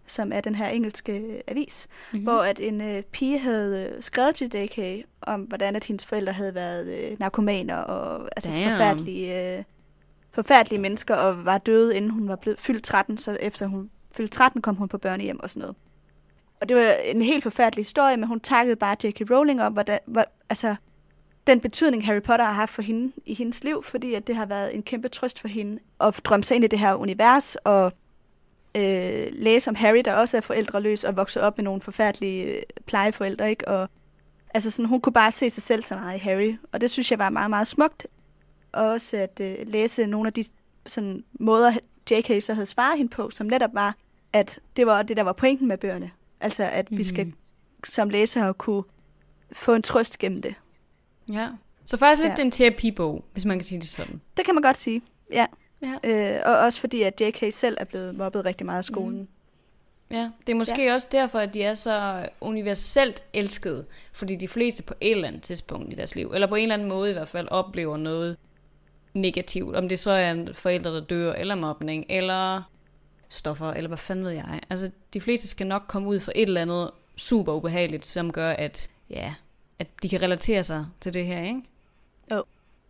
S3: som er den her engelske avis,
S2: Mm-hmm.
S3: hvor at en øh, pige havde øh, skrevet til J.K. om, hvordan at hendes forældre havde været øh, narkomaner og altså
S2: Damn.
S3: forfærdelige, øh, forfærdelige mennesker og var døde, inden hun var blevet fyldt 13, så efter hun fyldte 13, kom hun på børnehjem og sådan noget. Og det var en helt forfærdelig historie, men hun takkede bare J.K. Rowling om, hvordan, hvor, altså, den betydning, Harry Potter har haft for hende i hendes liv, fordi at det har været en kæmpe trøst for hende at drømme sig ind i det her univers og øh, læse om Harry, der også er forældreløs og vokser op med nogle forfærdelige øh, plejeforældre, ikke? Og altså sådan, hun kunne bare se sig selv så meget i Harry, og det synes jeg var meget, meget smukt. Og også at øh, læse nogle af de sådan, måder, J.K. så havde svaret hende på, som netop var, at det var det, der var pointen med bøgerne. Altså, at mm-hmm. vi skal
S2: Mhm.
S3: som læsere kunne få en trøst gennem det.
S2: Ja. Så faktisk lidt
S3: ja.
S2: en terapibog, hvis man kan sige det sådan.
S3: Det kan man godt sige, ja.
S2: Ja.
S3: Øh, og også fordi, at J.K. selv er blevet mobbet rigtig meget i skolen. Mm.
S2: Ja, det er måske ja. også derfor, at de er så universelt elskede, fordi de fleste på et eller andet tidspunkt i deres liv, eller på en eller anden måde i hvert fald, oplever noget negativt. Om det så er en forælder, der dør, eller mobning, eller stoffer, eller hvad fanden ved jeg. Altså, de fleste skal nok komme ud for et eller andet super ubehageligt, som gør, at, ja, at de kan relatere sig til det her, ikke?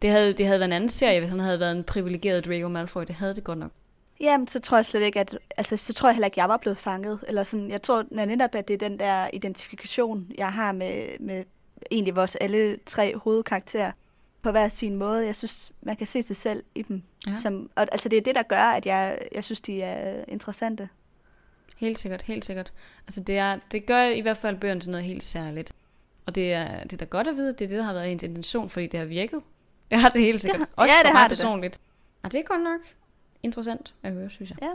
S2: Det havde, det havde været en anden serie, hvis han havde været en privilegeret Draco Malfoy. Det havde det godt nok.
S3: Jamen, så tror jeg slet ikke, at... Altså, så tror jeg heller ikke, at jeg var blevet fanget. Eller sådan, jeg tror netop, at det er den der identifikation, jeg har med, med egentlig vores alle tre hovedkarakterer på hver sin måde. Jeg synes, man kan se sig selv i dem.
S2: Ja.
S3: Som, og, altså, det er det, der gør, at jeg, jeg synes, de er interessante.
S2: Helt sikkert, helt sikkert. Altså det, er, det gør i hvert fald bøgerne til noget helt særligt. Og det er, det er da godt at vide, at det er det, der har været ens intention, fordi det har virket. Det har det helt sikkert.
S3: Det
S2: Også
S3: ja,
S2: for
S3: det
S2: mig
S3: har det
S2: personligt. Og det er godt nok interessant at høre, synes jeg.
S3: Ja.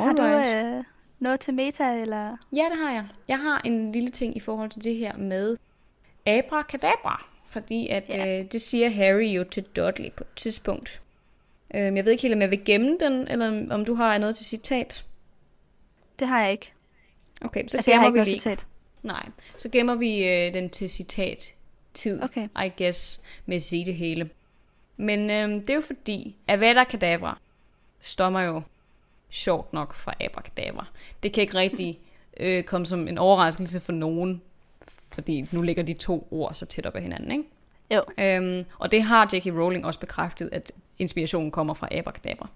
S3: Har du
S2: Alright.
S3: øh, noget til meta, eller...
S2: Ja, det har jeg. Jeg har en lille ting i forhold til det her med abracadabra. Fordi at
S3: Ja.
S2: øh, det siger Harry jo til Dudley på et tidspunkt. Øhm, jeg ved ikke helt, om jeg vil gemme den, eller om- du har noget til citat.
S3: Det har jeg ikke.
S2: Okay, så
S3: altså, jeg har
S2: gemmer
S3: ikke
S2: vi lige.
S3: citat.
S2: Nej, så gemmer vi øh, den til citat tid,
S3: Okay.
S2: I guess, med at sige det hele. Men øh, det er jo fordi, Avada Kedavra stommer jo sjovt nok fra Abracadabra. Det kan ikke rigtig øh, komme som en overraskelse for nogen, fordi nu ligger de to ord så tæt op ad hinanden, ikke?
S3: Jo.
S2: Øhm, og det har J.K. Rowling også bekræftet, at inspirationen kommer fra Abracadabra.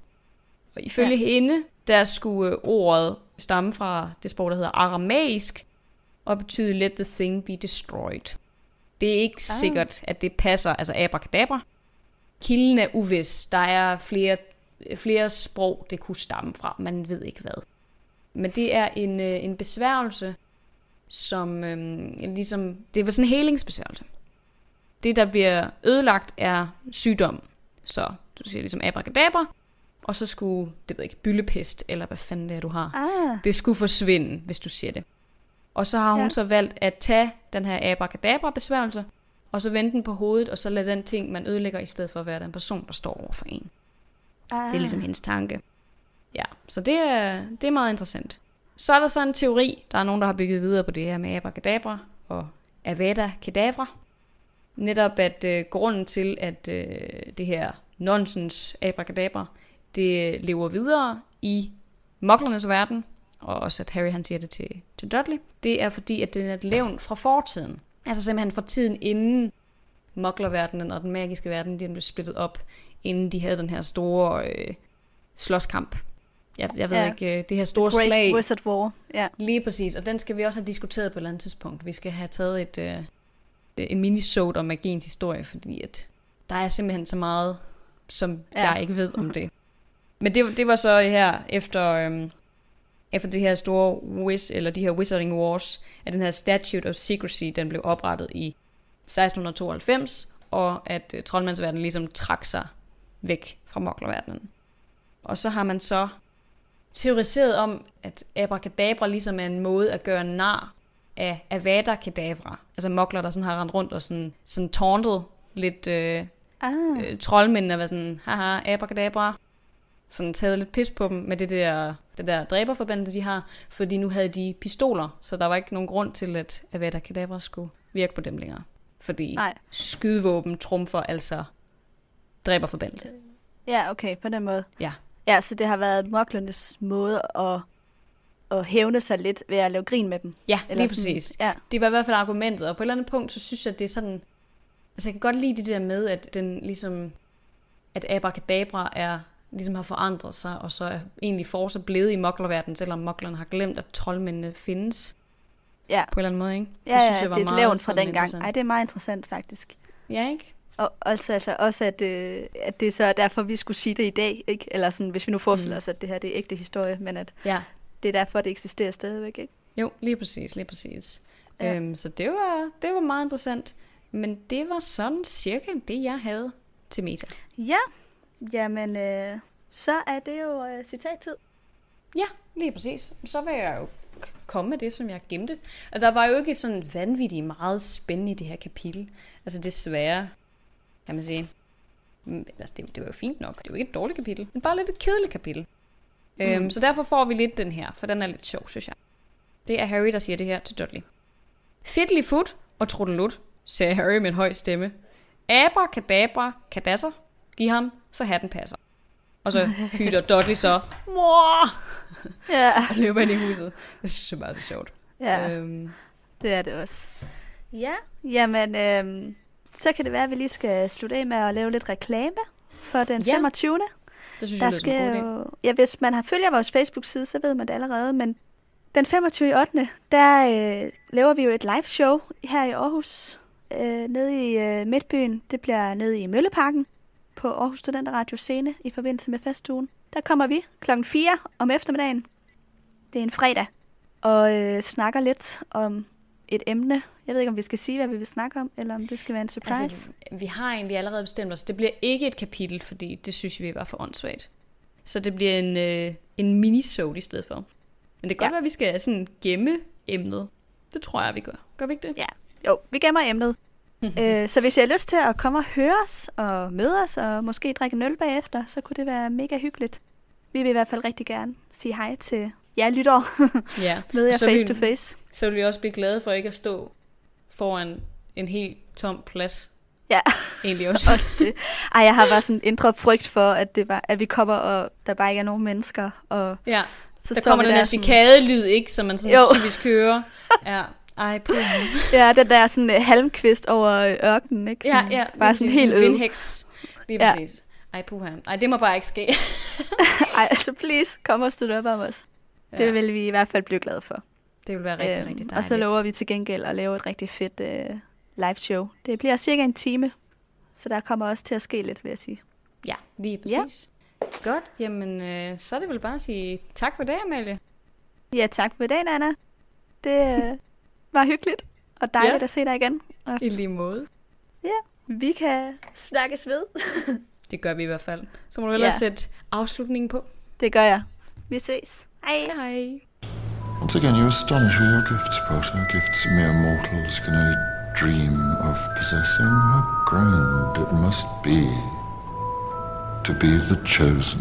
S2: Og ifølge ja. hende, der skulle øh, ordet stamme fra det sprog, der hedder aramæisk, og betyde let the thing be destroyed. Det er ikke ah. sikkert, at det passer, altså abracadabra. Kilden er uvis. Der er flere, flere sprog, det kunne stamme fra. Man ved ikke hvad. Men det er en, øh, en besværgelse, som øhm, ligesom, det var sådan en helingsbesværgelse. Det, der bliver ødelagt, er sygdom. Så du siger ligesom abracadabra, og så skulle, det ved jeg ikke, byllepest, eller hvad fanden det er, du har.
S3: Ah,
S2: Det skulle forsvinde, hvis du siger det. Og så har hun ja. Så valgt at tage den her abracadabra-besværgelse, og så vende den på hovedet, og så lade den ting, man ødelægger, i stedet for at være den person, der står over for en.
S3: ah.
S2: Det er ligesom hendes tanke. Ja, så det er, det er meget interessant. Så er der så en teori, der er nogen, der har bygget videre på det her med abracadabra og avada kedavra. Netop at øh, grunden til, at øh, det her nonsens abracadabra, det lever videre i moklernes verden, og også at Harry han siger det til, til Dudley, det er fordi, at det er et levn fra fortiden. Altså simpelthen fra tiden inden moklerverdenen og den magiske verden, de blev splittet op, inden de havde den her store øh, slåskamp. Jeg, jeg ved
S3: ja.
S2: ikke, øh, det her store
S3: Great
S2: slag.
S3: Wizard War. Ja.
S2: Lige præcis, og den skal vi også have diskuteret på et eller andet tidspunkt. Vi skal have taget et, øh, en minisode om magiens historie, fordi at der er simpelthen så meget, som
S3: ja.
S2: jeg ikke ved om det. Men det, det var så her efter, øhm, efter det her store wiz, eller de her Wizarding Wars, at den her Statute of Secrecy, den blev oprettet i 1692, og at øh, troldmandsverdenen ligesom trak sig væk fra moklerverdenen. Og så har man så teoriseret om, at abracadabra ligesom er en måde at gøre nar af Avada Kedavra. Altså mokler, der sådan har rendt rundt og sådan, sådan tauntet lidt øh,
S3: Ah,
S2: øh, troldmændene var sådan, haha, abracadabra. Sådan taget lidt pis på dem med det der, det der dræberforbandelse, de har, fordi nu havde de pistoler, så der var ikke nogen grund til, at Avada Kedavra skulle virke på dem længere. Fordi
S3: nej.
S2: skydevåben trumfer altså dræberforbandelse.
S3: Ja, okay, på den måde.
S2: Ja.
S3: Ja, så det har været moklernes måde at, at hævne sig lidt ved at lave grin med dem.
S2: Ja,
S3: Eller
S2: lige præcis.
S3: Ja,
S2: Det var i hvert fald argumentet, og på et eller andet punkt, så synes jeg, at det er sådan... Altså, jeg kan godt lide det der med, at den ligesom... At abracadabra er, ligesom har forandret sig, og så er egentlig fortsat blevet i moklerverdenen, selvom moklerne har glemt, at troldmændene findes
S3: ja.
S2: på en eller anden måde, ikke?
S3: Ja, ja, det er et levn fra den gang. Ej, det er meget interessant faktisk.
S2: Ja, ikke?
S3: Og altså, altså også, at, øh, at det så er derfor, vi skulle sige det i dag, ikke? Eller sådan, hvis vi nu forestiller
S2: Mm.
S3: os, at det her det er ægte historie, men at
S2: Ja.
S3: det er derfor, det eksisterer stadigvæk, ikke?
S2: Jo, lige præcis, lige præcis.
S3: Ja.
S2: Øhm, så det var, det var meget interessant. Men det var sådan cirka det, jeg havde til meta.
S3: Ja, jamen, øh, så er det jo øh, citattid.
S2: Ja, lige præcis. Så vil jeg jo komme med det, som jeg gemte. Og der var jo ikke sådan vanvittigt meget spændende i det her kapitel. Altså desværre, kan man sige. Men, altså, det, det var jo fint nok. Det var ikke et dårligt kapitel, men bare lidt et kedeligt kapitel. Mm. Øhm, så derfor får vi lidt den her, for den er lidt sjov, synes jeg. Det er Harry, der siger det her til Dudley. Fiddly foot og trudelut, sagde Harry med en høj stemme. Abra, kadabra, kadasser. Giv ham, så hatten passer. Og så hyler Dudley så, mor,
S3: Ja,
S2: og løber ind i huset. Det synes jeg bare er så sjovt.
S3: ja
S2: Øhm,
S3: det er det også. Ja, jamen, øhm, så kan det være, at vi lige skal slutte af med at lave lidt reklame for den
S2: Ja.
S3: 25.
S2: det synes
S3: Der
S2: jeg en
S3: skal
S2: idé.
S3: jo, ja, hvis man har følger vores Facebook-side, så ved man det allerede, men den 25. i 8. der øh, laver vi jo et live show her i Aarhus, øh, nede i øh, Midtbyen. Det bliver nede i Mølleparken på Aarhus Studenteradio Scene i forbindelse med festugen. Der kommer vi klokken 4 om eftermiddagen. Det er en fredag. Og øh, snakker lidt om et emne. Jeg ved ikke, om vi skal sige, hvad vi vil snakke om, eller om det skal være en surprise.
S2: Altså, vi har egentlig allerede bestemt os. Det bliver ikke et kapitel, fordi det synes vi var for åndssvagt. Så det bliver en, øh, en minisode i stedet for. Men det kan godt
S3: Ja.
S2: ja. være, at vi skal sådan gemme emnet. Det tror jeg, vi gør. Gør vi ikke det?
S3: Ja, jo, vi gemmer emnet. øh, så hvis I har lyst til at komme og høre os og møde os og måske drikke en øl bagefter, så kunne det være mega hyggeligt. Vi vil i hvert fald rigtig gerne sige hej til jer lyttere
S2: ja.
S3: med jer
S2: så
S3: face
S2: vil-
S3: to face.
S2: Så vil vi også blive glade for ikke at stå foran en helt tom plads.
S3: Ja,
S2: Egentlig også.
S3: også det. Ej, jeg har bare sådan en indre frygt for, at, det var, at vi kommer, og der bare ikke er nogen mennesker. Og
S2: ja.
S3: så
S2: Der kommer
S3: vi
S2: den der
S3: sådan-
S2: cicade-lyd, ikke? Som man sådan
S3: Jo.
S2: typisk hører. Ja. Ej, puh.
S3: Ja, den der sådan uh, halmkvist over øh, ørkenen, ikke?
S2: Ja,
S3: Sådan,
S2: ja.
S3: Bare sådan helt øde.
S2: Vindhæks. Lige
S3: Ja.
S2: præcis. Ej, puha. Ej, det må bare ikke ske.
S3: Ej, altså please, kom og støtte op om os. Det
S2: Ja.
S3: vil vi i hvert fald blive glade for.
S2: Det vil være rigtig,
S3: Øhm,
S2: rigtig dejligt.
S3: Og så lover vi til gengæld at lave et rigtig fedt øh, live show. Det bliver cirka en time, så der kommer også til at ske lidt, vil jeg sige.
S2: Ja, lige præcis. Ja. Godt, jamen øh, så er det vel bare at sige tak for det, Amalie.
S3: Ja, tak for det, Anna. Det øh, var hyggeligt og dejligt
S2: Ja.
S3: at se dig igen. Og
S2: I lige måde.
S3: vi kan snakkes ved.
S2: Det gør vi i hvert fald. Så må du hellere
S3: Ja.
S2: sætte afslutningen på.
S3: Det gør jeg. Vi ses. Hej.
S2: Hej.
S1: Once again, you astonish with your gifts, Potter. Gifts mere mortals can only dream of possessing. How grand it must be to be the chosen